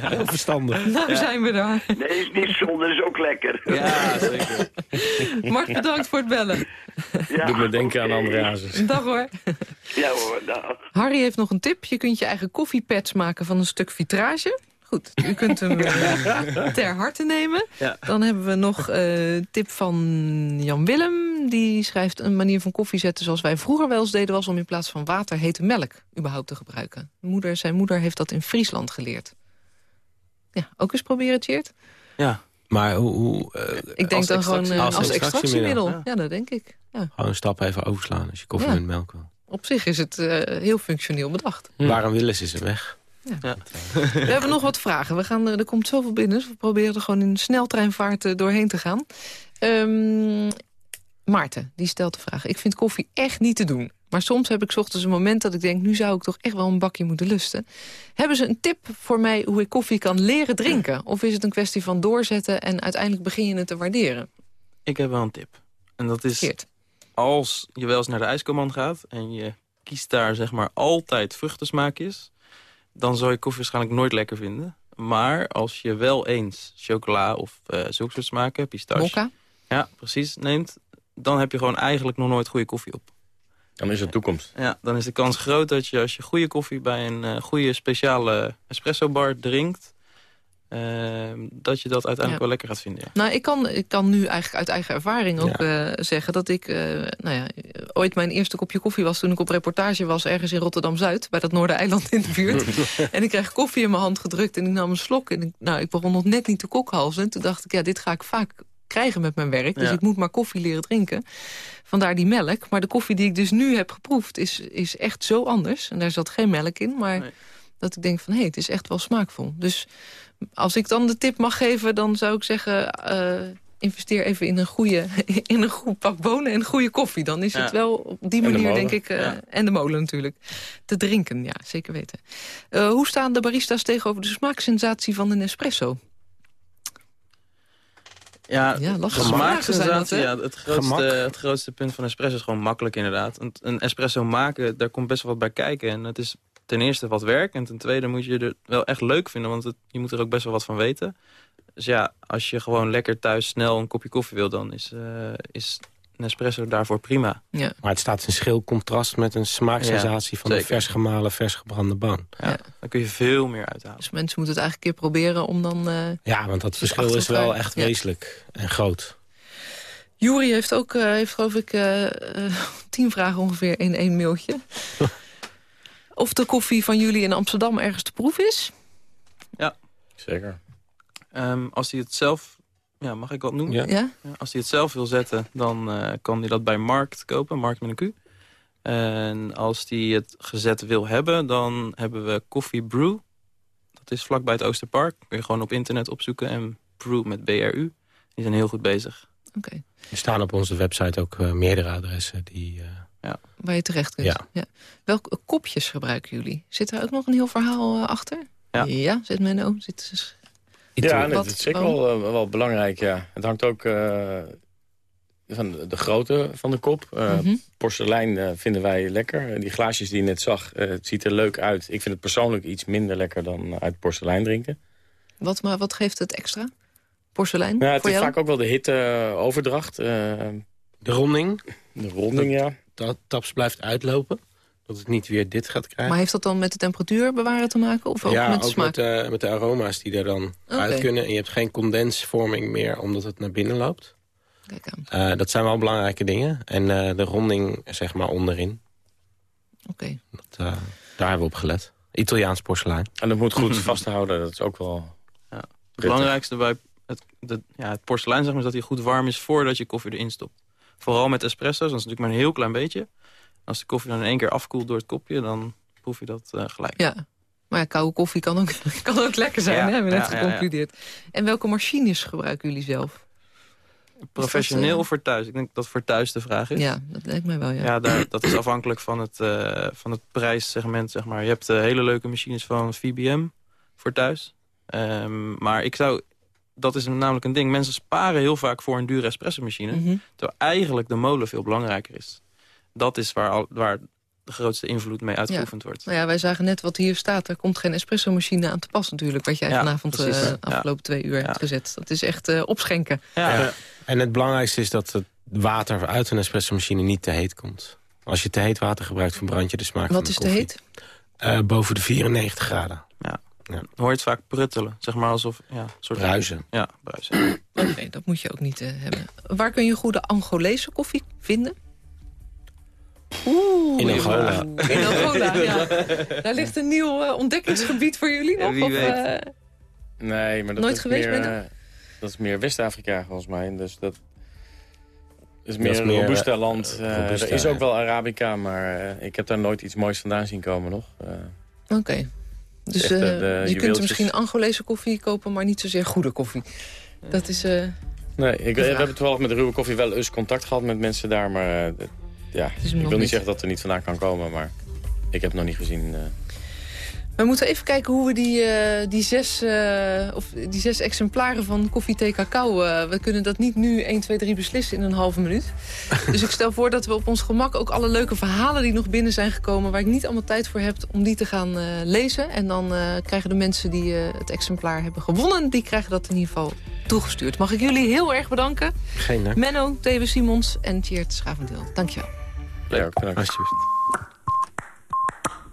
Heel verstandig. nou zijn we daar. Nee, is niet zonde, is ook lekker. Ja, zeker. Mart, bedankt voor het bellen. Ja, Doet me denken aan Hazes. Dag hoor. Ja hoor, dag. Harry heeft nog een tip. Je kunt je eigen koffiepads maken van een stuk vitrage. Goed, u kunt hem eh, ter harte nemen. Ja. Dan hebben we nog een tip van Jan Willem. Die schrijft een manier van koffie zetten zoals wij vroeger wel eens deden... was om in plaats van water hete melk überhaupt te gebruiken. Moeder, zijn moeder heeft dat in Friesland geleerd. Ja, ook eens proberen, Tjeerd. Ja. Maar hoe... hoe eh, Ik denk als dan gewoon eh, als als, extractiemiddel. Ja. dat denk ik. Ja. Gewoon een stap even overslaan als je koffie Ja. met melk wil. Op zich is het eh, heel functioneel bedacht. Waarom willen ze ze weg? We hebben nog wat vragen. We gaan, er er komt zoveel binnen. Dus we proberen er gewoon in sneltreinvaart eh, doorheen te gaan. Ehm, Maarten, die stelt de vraag. Ik vind koffie echt niet te doen. Maar soms heb ik 's ochtends een moment dat ik denk... nu zou ik toch echt wel een bakje moeten lusten. Hebben ze een tip voor mij hoe ik koffie kan leren drinken? Of is het een kwestie van doorzetten... en uiteindelijk begin je het te waarderen? Ik heb wel een tip. En dat is, Geert. als je wel eens naar de ijskoman gaat... en je kiest daar zeg maar altijd vruchtensmaakjes... dan zal je koffie waarschijnlijk nooit lekker vinden. Maar als je wel eens chocola of eh zulke soort smaken, pistache... Mokka? Ja, precies, neemt... dan heb je gewoon eigenlijk nog nooit goede koffie op. Dan is het toekomst. Ja, dan is de kans groot dat je als je goede koffie bij een uh, goede speciale espresso bar drinkt... Ehm, dat je dat uiteindelijk wel lekker gaat vinden. Ja. Nou, ik kan, ik kan nu eigenlijk uit eigen ervaring ook eh, zeggen... dat ik uh, nou ja, ooit mijn eerste kopje koffie was... toen ik op reportage was ergens in Rotterdam-Zuid... bij dat Noordereiland in de buurt. en ik kreeg koffie in mijn hand gedrukt en ik nam een slok. En ik, nou, ik begon nog net niet te kokhalzen. En toen dacht ik, ja, dit ga ik vaak krijgen met mijn werk. Dus ik moet maar koffie leren drinken. Vandaar die melk. Maar de koffie die ik dus nu heb geproefd is, is echt zo anders. En daar zat geen melk in, maar... Dat ik denk van, hé, hey, het is echt wel smaakvol. Dus als ik dan de tip mag geven, dan zou ik zeggen... Uh, investeer even in een, goede, in een goed pak bonen en goede koffie. Dan is het wel op die manier, denk ik... Uh, En de molen natuurlijk. Te drinken, ja, zeker weten. Uh, hoe staan de barista's tegenover de smaaksensatie van een espresso? Ja, ja de smaaksensatie, ja, het, grootste, het grootste punt van espresso is gewoon makkelijk inderdaad. Een, een espresso maken, daar komt best wel wat bij kijken. En het is ten eerste wat werk. En ten tweede moet je het wel echt leuk vinden. Want het, je moet er ook best wel wat van weten. Dus ja, als je gewoon lekker thuis snel een kopje koffie wil... dan is, uh, is een espresso daarvoor prima. Ja. Maar het staat in schil contrast met een smaaksensatie... van een vers gemalen, vers gebrande boon. Ja, Dan kun je veel meer uithalen. Dus mensen moeten het eigenlijk een keer proberen om dan... Uh, ja, want dat verschil is wel echt wezenlijk en groot. Jury heeft ook, uh, heeft geloof ik, tien vragen ongeveer in één mailtje. of de koffie van jullie in Amsterdam ergens te proef is? Ja. Zeker. Um, als hij het zelf... Ja, mag ik wat noemen? Ja. ja? als hij het zelf wil zetten, dan uh, kan hij dat bij Markt kopen. Markt met een Q. En als hij het gezet wil hebben, dan hebben we Coffee Brew. Dat is vlakbij het Oosterpark. Kun je gewoon op internet opzoeken. En Brew met BRU. Die zijn heel goed bezig. Oké. Er staan op onze website ook uh, meerdere adressen die... Uh, ja. Waar je terecht kunt. Ja. Welke kopjes gebruiken jullie? Zit er ook nog een heel verhaal uh, achter? Ja. Ja, zit Menno? Zit, dus... Ja, dat is zeker wel, uh, wel belangrijk. Ja. Het hangt ook uh, van de grootte van de kop. Uh, mm -hmm. Porselein vinden wij lekker. Die glaasjes die je net zag, het ziet er leuk uit. Ik vind het persoonlijk iets minder lekker dan uit porselein drinken. Wat, maar wat geeft het extra? Porselein? Ja, het voor is jou? vaak ook wel de hitteoverdracht. de ronding? De ronding, ja taps blijft uitlopen. Dat het niet weer dit gaat krijgen. Maar heeft dat dan met de temperatuur bewaren te maken? Of ook ja, met de ook smaak? Met, de, met de aroma's die er dan okay. uit kunnen. En je hebt geen condensvorming meer omdat het naar binnen loopt. Kijk aan. Uh, dat zijn wel belangrijke dingen. En uh, de ronding zeg maar onderin. Oké. Okay. Uh, daar hebben we op gelet. Italiaans porselein. En dat moet goed vasthouden. Dat is ook wel... Ja. Het belangrijkste bij het, de, ja, het porselein zeg maar, is dat hij goed warm is voordat je koffie erin stopt. Vooral met espresso's, dat is natuurlijk maar een heel klein beetje. Als de koffie dan in één keer afkoelt door het kopje, dan proef je dat uh, gelijk. Ja, maar ja, koude koffie kan ook, kan ook lekker zijn, ja, hè? hebben we net geconcludeerd. En welke machines gebruiken jullie zelf? Professioneel of voor thuis? Ik denk dat voor thuis de vraag is. Ja, dat lijkt mij wel, ja. Ja, daar, dat is afhankelijk van het, uh, van het prijssegment, zeg maar. Je hebt uh, hele leuke machines van VBM voor thuis. Um, maar ik zou dat is namelijk een ding. Mensen sparen heel vaak voor een dure espresso-machine. Mhm. Terwijl eigenlijk de molen veel belangrijker is. Dat is waar, al, waar de grootste invloed mee uitgeoefend ja. wordt. Nou ja, wij zagen net wat hier staat. Er komt geen espresso-machine aan te pas natuurlijk. Wat jij Ja, vanavond de uh, afgelopen twee uur hebt gezet. Dat is echt uh, opschenken. Ja. En het belangrijkste is dat het water uit een espresso-machine niet te heet komt. Als je te heet water gebruikt, verbrand je de smaak Wat van de is te koffie. heet? Uh, boven de 94 graden. Ja. Ja. Dan hoor je het vaak pruttelen. Zeg maar alsof... Ja, soort Bruisen. Ja, bruisen. Oké, dat moet je ook niet uh, hebben. Waar kun je goede Angolese koffie vinden? Oeh, In Angola. In Angola, ja. Daar ligt een nieuw uh, ontdekkingsgebied voor jullie nog? wie of, weet. uh, Nee, maar dat Nooit is geweest, meer, eh, dat is meer West-Afrika volgens mij. Dus dat is Dat meer is een meer, Robusta eh, land. eh, Eh, er is ook wel Arabica, maar eh, ik heb daar nooit iets moois vandaan zien komen nog. Eh, Oké. Dus eh, je kunt er misschien Angolese koffie kopen, maar niet zozeer goede koffie. Dat is... uh, nee, ik, we hebben toevallig met de ruwe koffie wel eens contact gehad met mensen daar. Maar eh, ja, ik wil niet zeggen dat het er niet vandaan kan komen, maar ik heb het nog niet gezien. eh. We moeten even kijken hoe we die, eh, die, zes, eh, of die zes exemplaren van koffie, thee, cacao... eh, we kunnen dat niet nu 1, 2, 3 beslissen in een halve minuut. dus ik stel voor dat we op ons gemak ook alle leuke verhalen... die nog binnen zijn gekomen, waar ik niet allemaal tijd voor heb... om die te gaan eh, lezen. En dan eh, krijgen de mensen die eh, het exemplaar hebben gewonnen... die krijgen dat in ieder geval toegestuurd. Mag ik jullie heel erg bedanken. Geen dank. Menno, Tewe Simons en Tjeerd Schavendeel. Dankjewel. Ja, bedankt. Alsjeblieft.